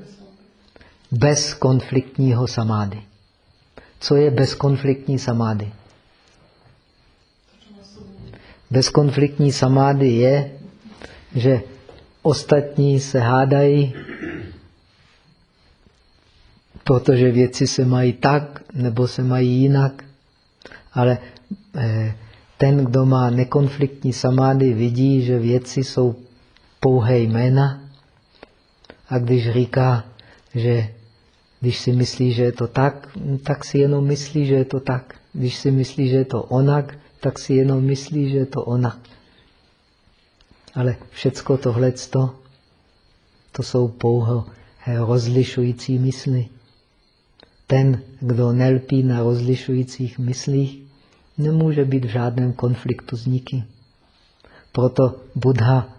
Speaker 1: Bezkonfliktního samády. Co je bezkonfliktní samády? Bezkonfliktní samády je, že ostatní se hádají, protože věci se mají tak, nebo se mají jinak. Ale eh, ten, kdo má nekonfliktní samády, vidí, že věci jsou pouhé jména. A když říká, že když si myslí, že je to tak, tak si jenom myslí, že je to tak. Když si myslí, že je to onak, tak si jenom myslí, že je to onak. Ale všecko tohle, to jsou pouho rozlišující mysli. Ten, kdo nelpí na rozlišujících myslích, nemůže být v žádném konfliktu s nikým. Proto Buddha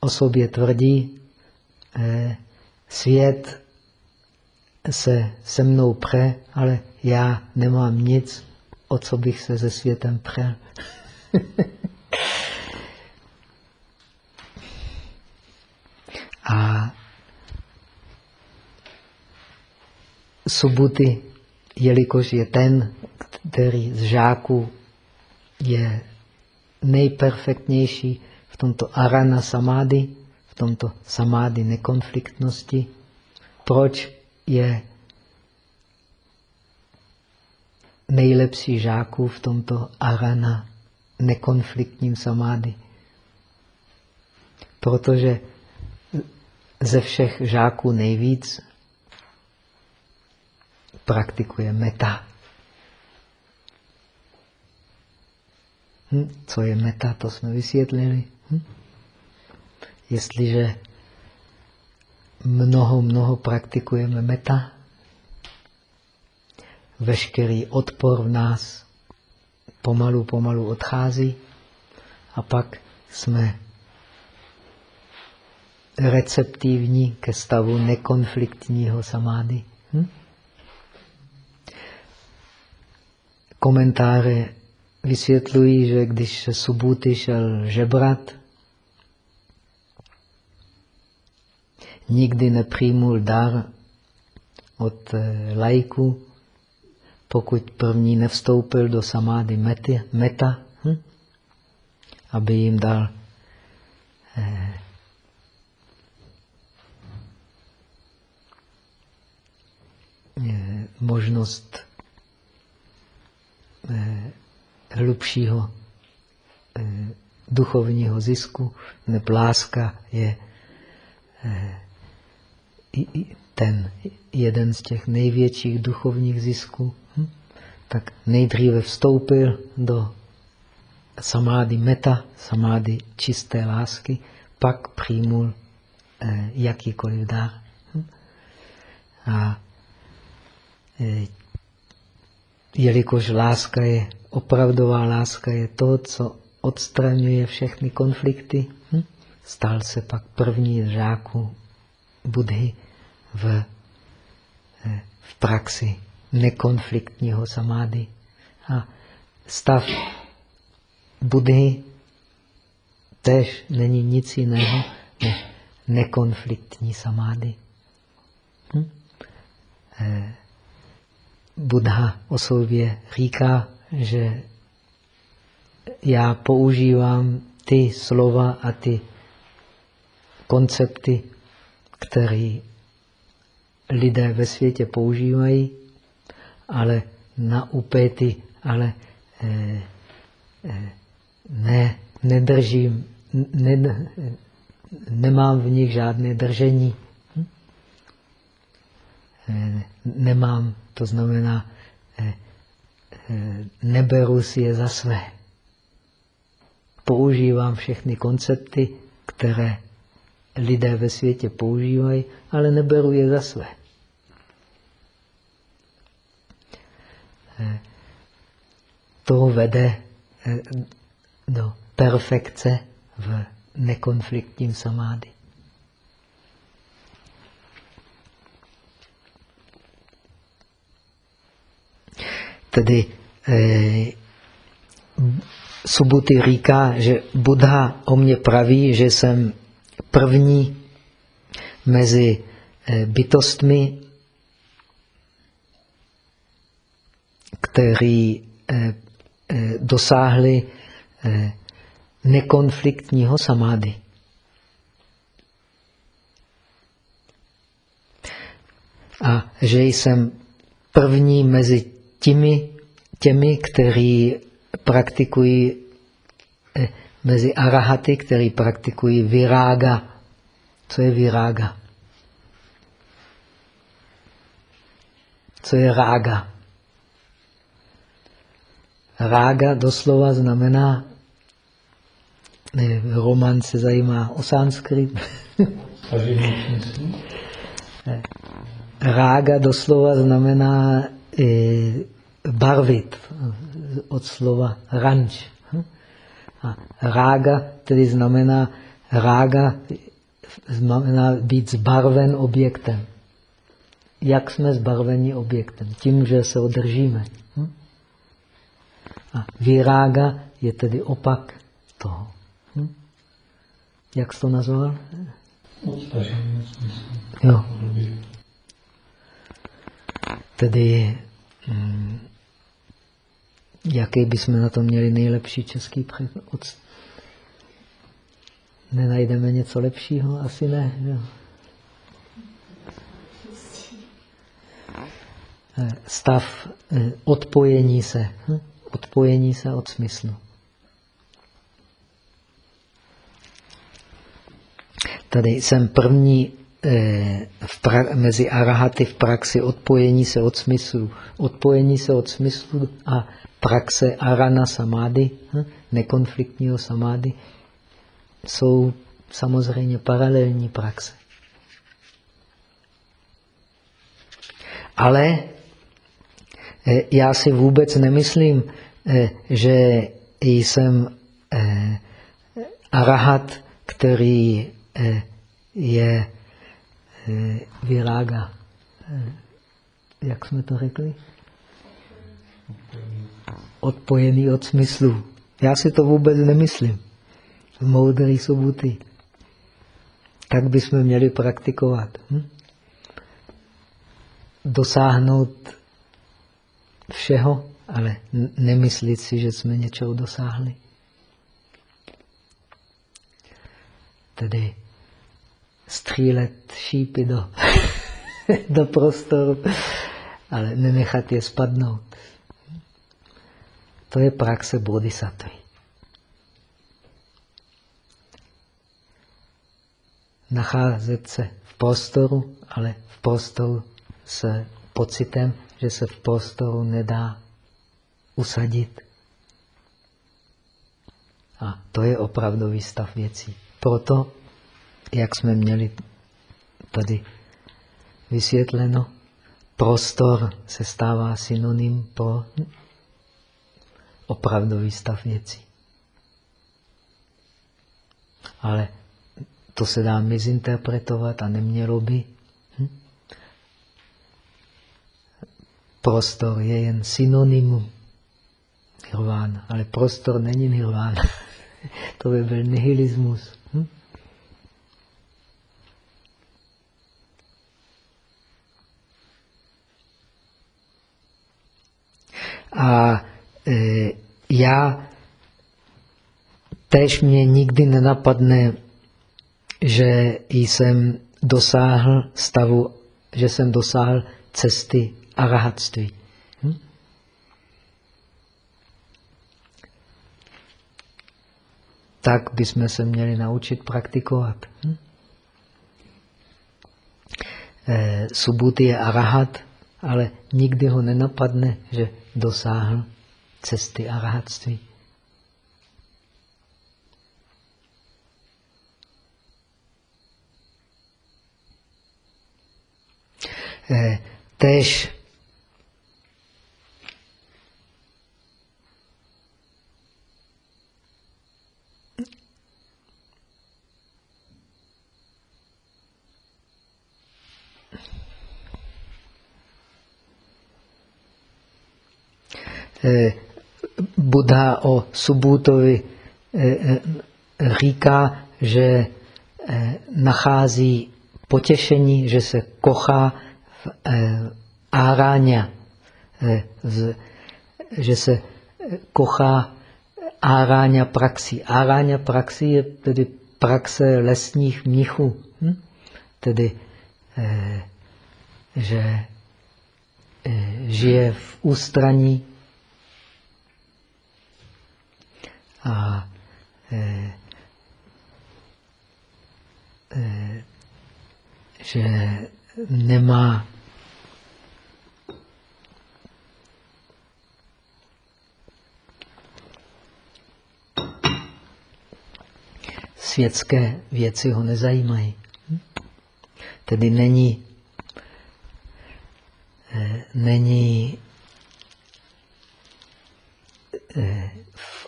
Speaker 1: o sobě tvrdí, eh, svět se se mnou pre, ale já nemám nic, o co bych se se světem přel. A Subuty, jelikož je ten, který z žáků je nejperfektnější v tomto arana samády, v tomto samády nekonfliktnosti, proč je nejlepší žáků v tomto arana nekonfliktním samády. Protože ze všech žáků nejvíc praktikuje meta. Hm? Co je meta, to jsme vysvětlili. Hm? Jestliže mnoho, mnoho praktikujeme meta, veškerý odpor v nás pomalu, pomalu odchází a pak jsme receptivní ke stavu nekonfliktního samády. Hm? Komentáře vysvětlují, že když Subuty šel žebrat, nikdy nepřijmul dar od eh, lajku, pokud první nevstoupil do samády mety, meta, hm? aby jim dal eh, eh, možnost eh, hlubšího eh, duchovního zisku, nebo láska je eh, ten jeden z těch největších duchovních zisků? Tak nejdříve vstoupil do samády meta, samády čisté lásky, pak přijmul eh, jakýkoliv. Hm? A eh, jelikož láska je, opravdová láska je to, co odstraňuje všechny konflikty, hm? stal se pak první z žáků Budhy v, eh, v praxi nekonfliktního samády. A stav Budhy tež není nic jiného než nekonfliktní samády. Hm? Eh, Buddha o sobě říká, že já používám ty slova a ty koncepty, které lidé ve světě používají, ale na upéty, ale eh, eh, ne, nedržím, ne, nemám v nich žádné držení. Hm? Eh, nemám, to znamená, eh, eh, neberu si je za své. Používám všechny koncepty, které lidé ve světě používají, ale neberu je za své. To vede eh, do perfekce v nekonfliktním samády. Tedy eh, Subuty říká, že Buddha o mě praví, že jsem první mezi eh, bytostmi, který eh, eh, dosáhli nekonfliktního samády. A že jsem první mezi těmi, těmi kteří praktikují mezi arahaty, kteří praktikují virága. Co je virága? Co je rága? Rága doslova znamená, ne, Roman se zajímá o sanskrit. Rága doslova znamená e, barvit, od slova ranč. A rága tedy znamená, rága znamená být zbarven objektem. Jak jsme zbarveni objektem? Tím, že se održíme. Hm? A virága je tedy opak toho. Hm? Jak jsi to nazval? Jo. Tedy hm, jaký bychom na to měli nejlepší český překlad? Nenajdeme něco lepšího? Asi ne. Jo. Eh, stav eh, odpojení se. Hm? Odpojení se od smyslu. Tady jsem první eh, v mezi arahaty v praxi odpojení se od smyslu. Odpojení se od smyslu a praxe arana samády, hm? nekonfliktního samády, jsou samozřejmě paralelní praxe. Ale eh, já si vůbec nemyslím, že jsem eh, arahat, který je vyrága. Jak jsme to řekli? Odpojený od smyslu. Já si to vůbec nemyslím. Moudrý subuty. Tak bychom měli praktikovat. Hm? Dosáhnout všeho, ale nemyslit si, že jsme něčeho dosáhli. Tedy střílet šípy do, do prostoru, ale nenechat je spadnout. To je praxe bodhisattva. Nacházet se v prostoru, ale v prostoru s pocitem, že se v prostoru nedá usadit. A to je opravdový stav věcí. Proto, jak jsme měli tady vysvětleno, prostor se stává synonym pro opravdový stav věcí. Ale to se dá mizinterpretovat a nemělo by. Hm? Prostor je jen synonymum nirvána, ale prostor není nirvána. to by byl nihilismus. Hm? A e, já tež mě nikdy nenapadne, že jsem dosáhl stavu, že jsem dosáhl cesty arahatství. Hm? Tak bychom se měli naučit praktikovat. Hm? E, Subhuti je arahat, ale nikdy ho nenapadne, že dosáhl cesty arahatství. Eh, tež eh, Buddha o Subhutovi eh, říká, že nachází potěšení, že se kochá v áráňa, že se kochá áráňa praxi. Áráňa praxi je tedy praxe lesních mnichů. Hm? Tedy, že žije v ústraní a eh, eh, že nemá světské věci ho nezajímají. Tedy není, eh, není v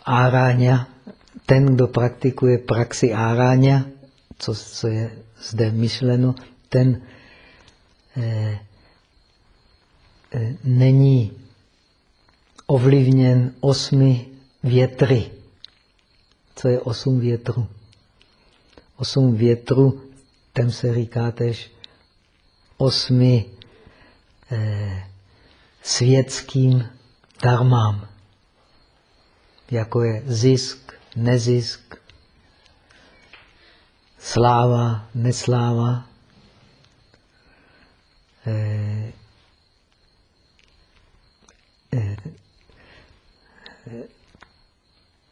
Speaker 1: áráňa, ten, kdo praktikuje praxi áráňa, co, co je zde myšleno, ten eh, eh, není ovlivněn osmi větry. Co je osm větrů? Osm větrů,tem se říká tež osmi eh, světským darmám, jako je zisk, nezisk, sláva, nesláva, eh, eh,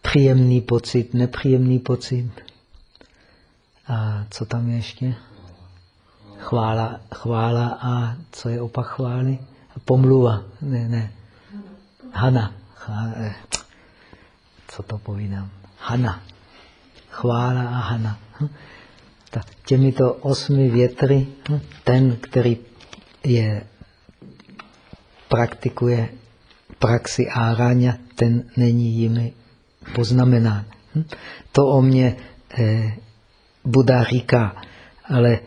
Speaker 1: příjemný pocit, nepříjemný pocit. A co tam je ještě? Chvála, chvála a co je opak chvály? Pomluva. Ne, ne. Hana. Eh, co to povídám? Hana. Chvála a Hana. Hm? Těmito osmi větry, hm? ten, který je praktikuje praxi áráňa, ten není jimi poznamenán. Hm? To o mě eh, Buda říká, ale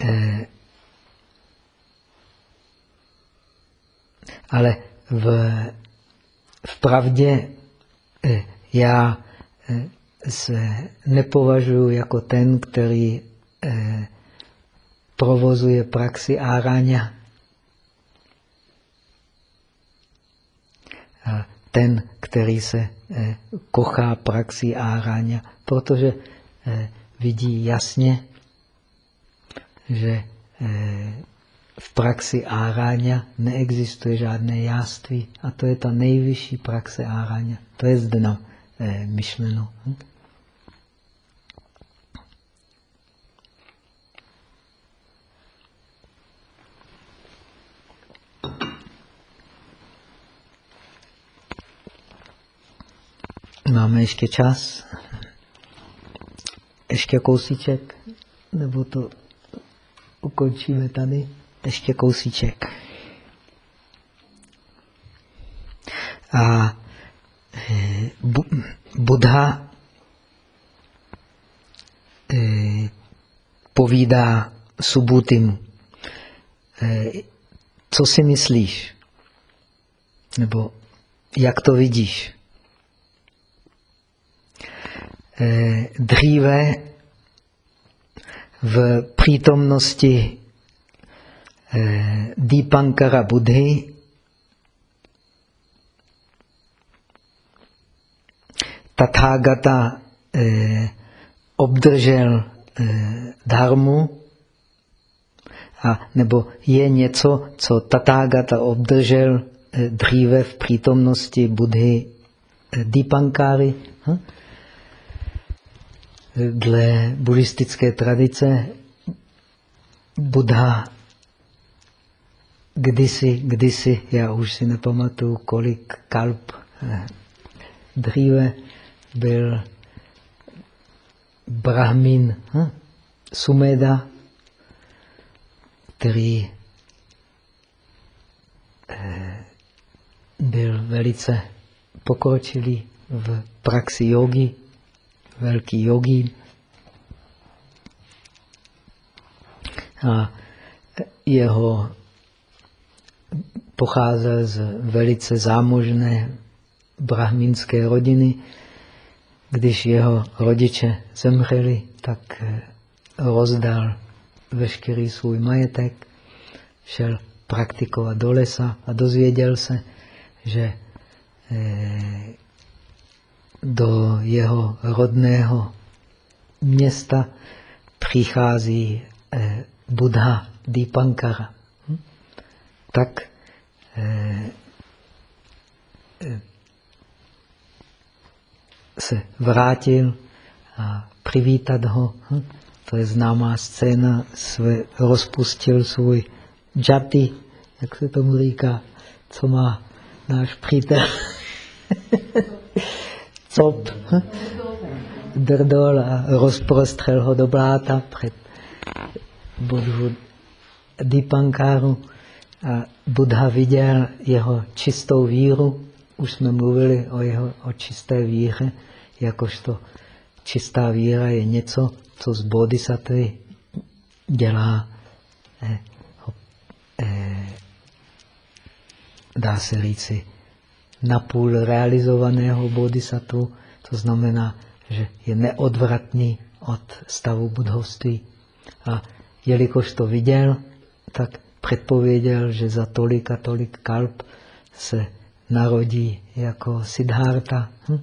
Speaker 1: eh, ale v, v pravdě já eh, se nepovažuji jako ten, který eh, provozuje praxi áráňa. Ten, který se eh, kochá praxi áráňa, protože eh, vidí jasně, že eh, v praxi áráňa neexistuje žádné jáství. A to je ta nejvyšší praxe áráňa. To je zde nám eh, myšleno. Hm? Máme ještě čas? Ještě kousíček? Nebo to ukončíme tady? Ještě kousíček. A Buddha eh, povídá Subutimu. Eh, co si myslíš? Nebo jak to vidíš? Dříve v přítomnosti eh, Deepankara Tathagata eh, obdržel eh, dharmu, a nebo je něco, co Tathagata obdržel eh, dříve v přítomnosti Buddhy eh, Deepankary. Hm? Dle buddhistické tradice Buddha kdysi, kdysi, já už si nepamatuju, kolik kalp eh, dříve byl brahmin hm? Sumeda, který eh, byl velice pokročilý v praxi jogy, velký jogín. A jeho pocházel z velice zámožné brahminské rodiny. Když jeho rodiče zemřeli, tak eh, rozdal veškerý svůj majetek, šel praktikovat do lesa a dozvěděl se, že eh, do jeho rodného města přichází eh, Buddha Dipankara. Hm? Tak se vrátil a přivítat ho. Hm? To je známá scéna, své, rozpustil svůj džaty, jak se tomu říká, co má náš přítel. cop, drdol a rozprostřel ho do bláta před Budhu Dipankáru a Buddha viděl jeho čistou víru už jsme mluvili o jeho o čisté víře, jakožto čistá víra je něco, co z bodhisattvy dělá, eh, eh, dá se říci, napůl realizovaného bodhisattvu, to znamená, že je neodvratný od stavu budhovství. A jelikož to viděl, tak předpověděl, že za tolik a tolik kalp se narodí jako Siddhartha hm?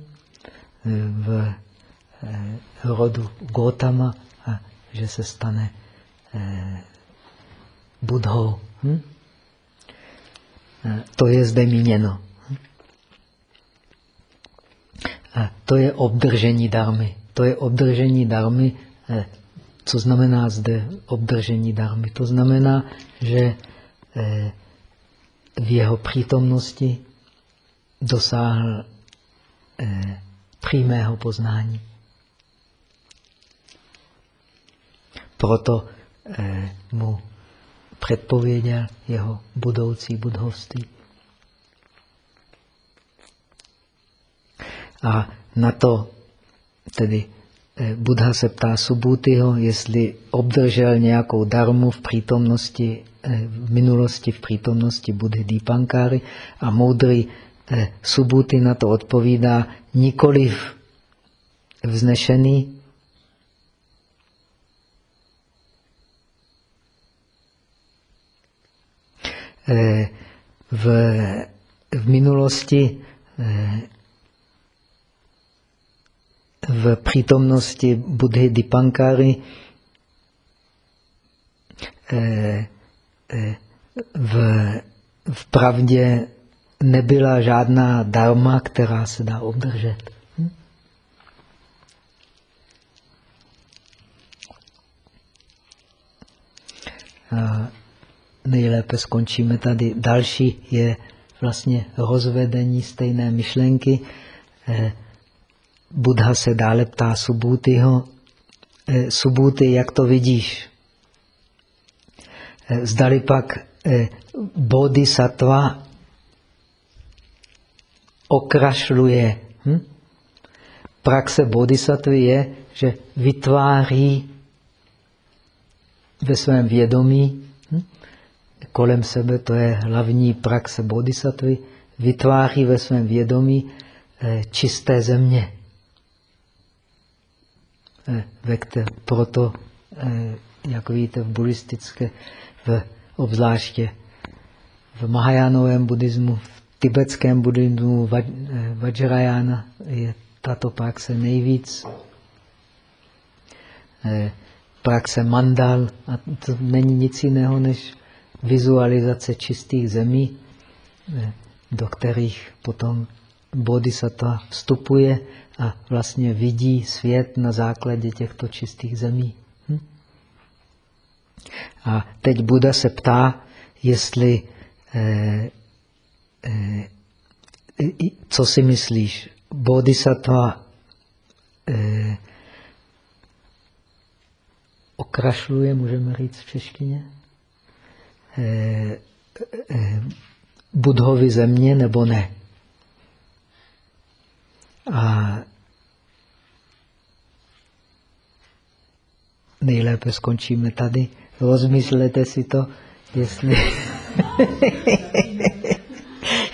Speaker 1: v eh, rodu Gotama a že se stane eh, Budhou. Hm? To je zde míněno. A to je obdržení darmy. To je obdržení darmy. Eh, co znamená zde obdržení darmy? To znamená, že eh, v jeho přítomnosti dosáhl eh, přímého poznání. Proto mu předpověděl jeho budoucí budhovství. A na to tedy eh, Buddha se ptá Subhutiho, jestli obdržel nějakou darmu v přítomnosti, eh, v minulosti v přítomnosti Budhy Dipankáry a moudrý eh, Subhuti na to odpovídá nikoliv vznešený, v, v minulosti v přítomnosti Budhy Dipankary eh, eh, v, v pravdě nebyla žádná dharma, která se dá obdržet. Hm? A nejlépe skončíme tady. Další je vlastně rozvedení stejné myšlenky. Eh, Buddha se dále ptá Subhutiho, eh, Subhuti, jak to vidíš? Eh, zdali pak bodhisattva okrašluje. Hm? Praxe bodhisattvy je, že vytváří ve svém vědomí, hm? kolem sebe, to je hlavní praxe bodhisattvy, vytváří ve svém vědomí čisté země. Eh, vektor. Proto, eh, jak víte, v buddhistické, v, obzvláště v Mahajánovém buddhismu, v tibetském buddhismu, eh, Vajrayana je tato praxe nejvíc. Praxe mandal, a to není nic jiného než vizualizace čistých zemí, do kterých potom bodhisattva vstupuje a vlastně vidí svět na základě těchto čistých zemí. Hm? A teď Buda se ptá, jestli, eh, eh, co si myslíš, bodhisattva eh, okrašluje, můžeme říct v češtině, eh, eh, budhovi země nebo ne. A nejlépe skončíme tady. Rozmyslete si to, jestli...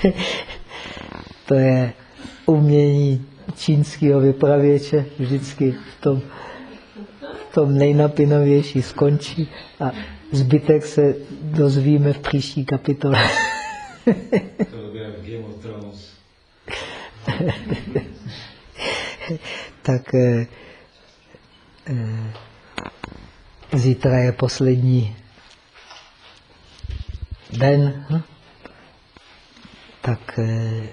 Speaker 1: to je umění čínského vypravěče. Vždycky v tom, v tom nejnapinavější skončí a zbytek se dozvíme v příští kapitole. tak eh, eh, zítra je poslední den, hm? Tak eh,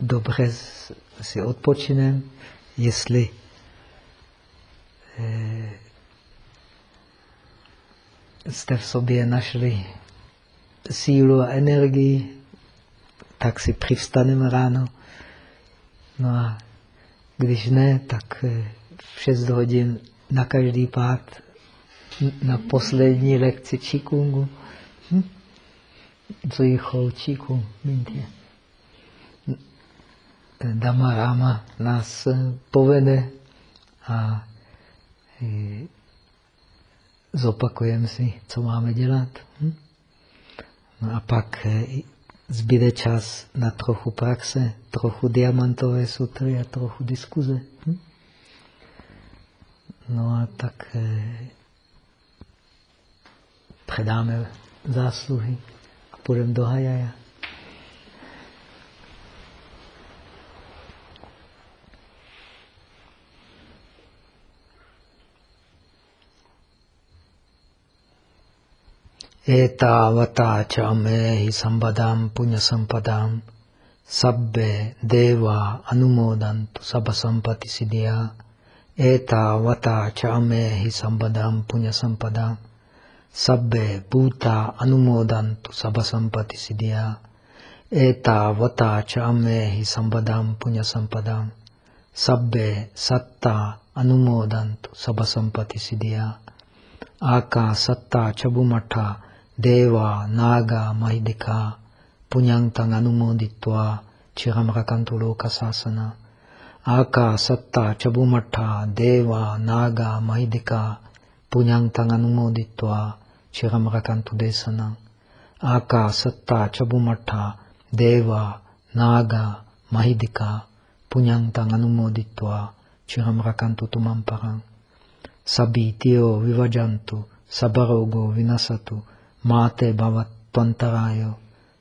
Speaker 1: dobře si odpočinem, jestli eh, jste v sobě našli sílu a energii, tak si přivstaneme ráno. No a když ne, tak eh, v 6 hodin na každý pád na poslední lekci Čikungu. Hm? Zuichou Číku, Mindě. Dama Rama nás povede a zopakujeme si, co máme dělat. Hm? No a pak e, zbyde čas na trochu praxe, trochu diamantové sutry a trochu diskuze. Hm? No a tak e, předáme zásluhy a půjdeme do Hajaja. Etavata chame hi sambadam punya sampadam sabbe deva anumodantu sabha sampati siddhya Etavata chame hi sambadam punya sampadam sabbe bhuta anumodantu sabha sampati siddhya Etavata chame hi sambadam punya sampadam sabbe satta anumodantu sabha sampati siddhya Aka satta chabumatha Deva, Naga, Mahidika, Punyantang Anumoditwa, Chiramrakantu Loka Sasana, Aka, Satta, Chabumatha, Deva, Naga, Mahidika, Punyantang Anumoditwa, Chiramrakantu Desana, Aka, Satta, Chabumatha, Deva, Naga, Mahidika, Punyantang Anumoditwa, Chiramrakantu Tumamparang, Sabitio Vivajantu, Sabarogo Vinasatu, máte bhavat tvantarájo,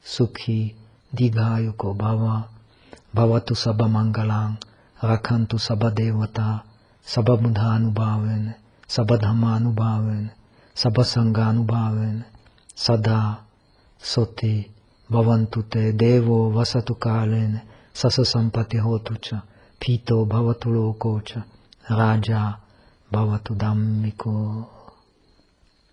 Speaker 1: sukhi, dighájuko bhava, bhavatu sabha mangalang, rakantu sabha devata, sabha buddhanubhaven, sabha dhammanubhaven, sabha sanganubhaven, sada, soti, bhavantu te devo vasatu kalen, sasa sampati hotu cha, pito bhavatu lokocha, raja bhavatu dhammiko.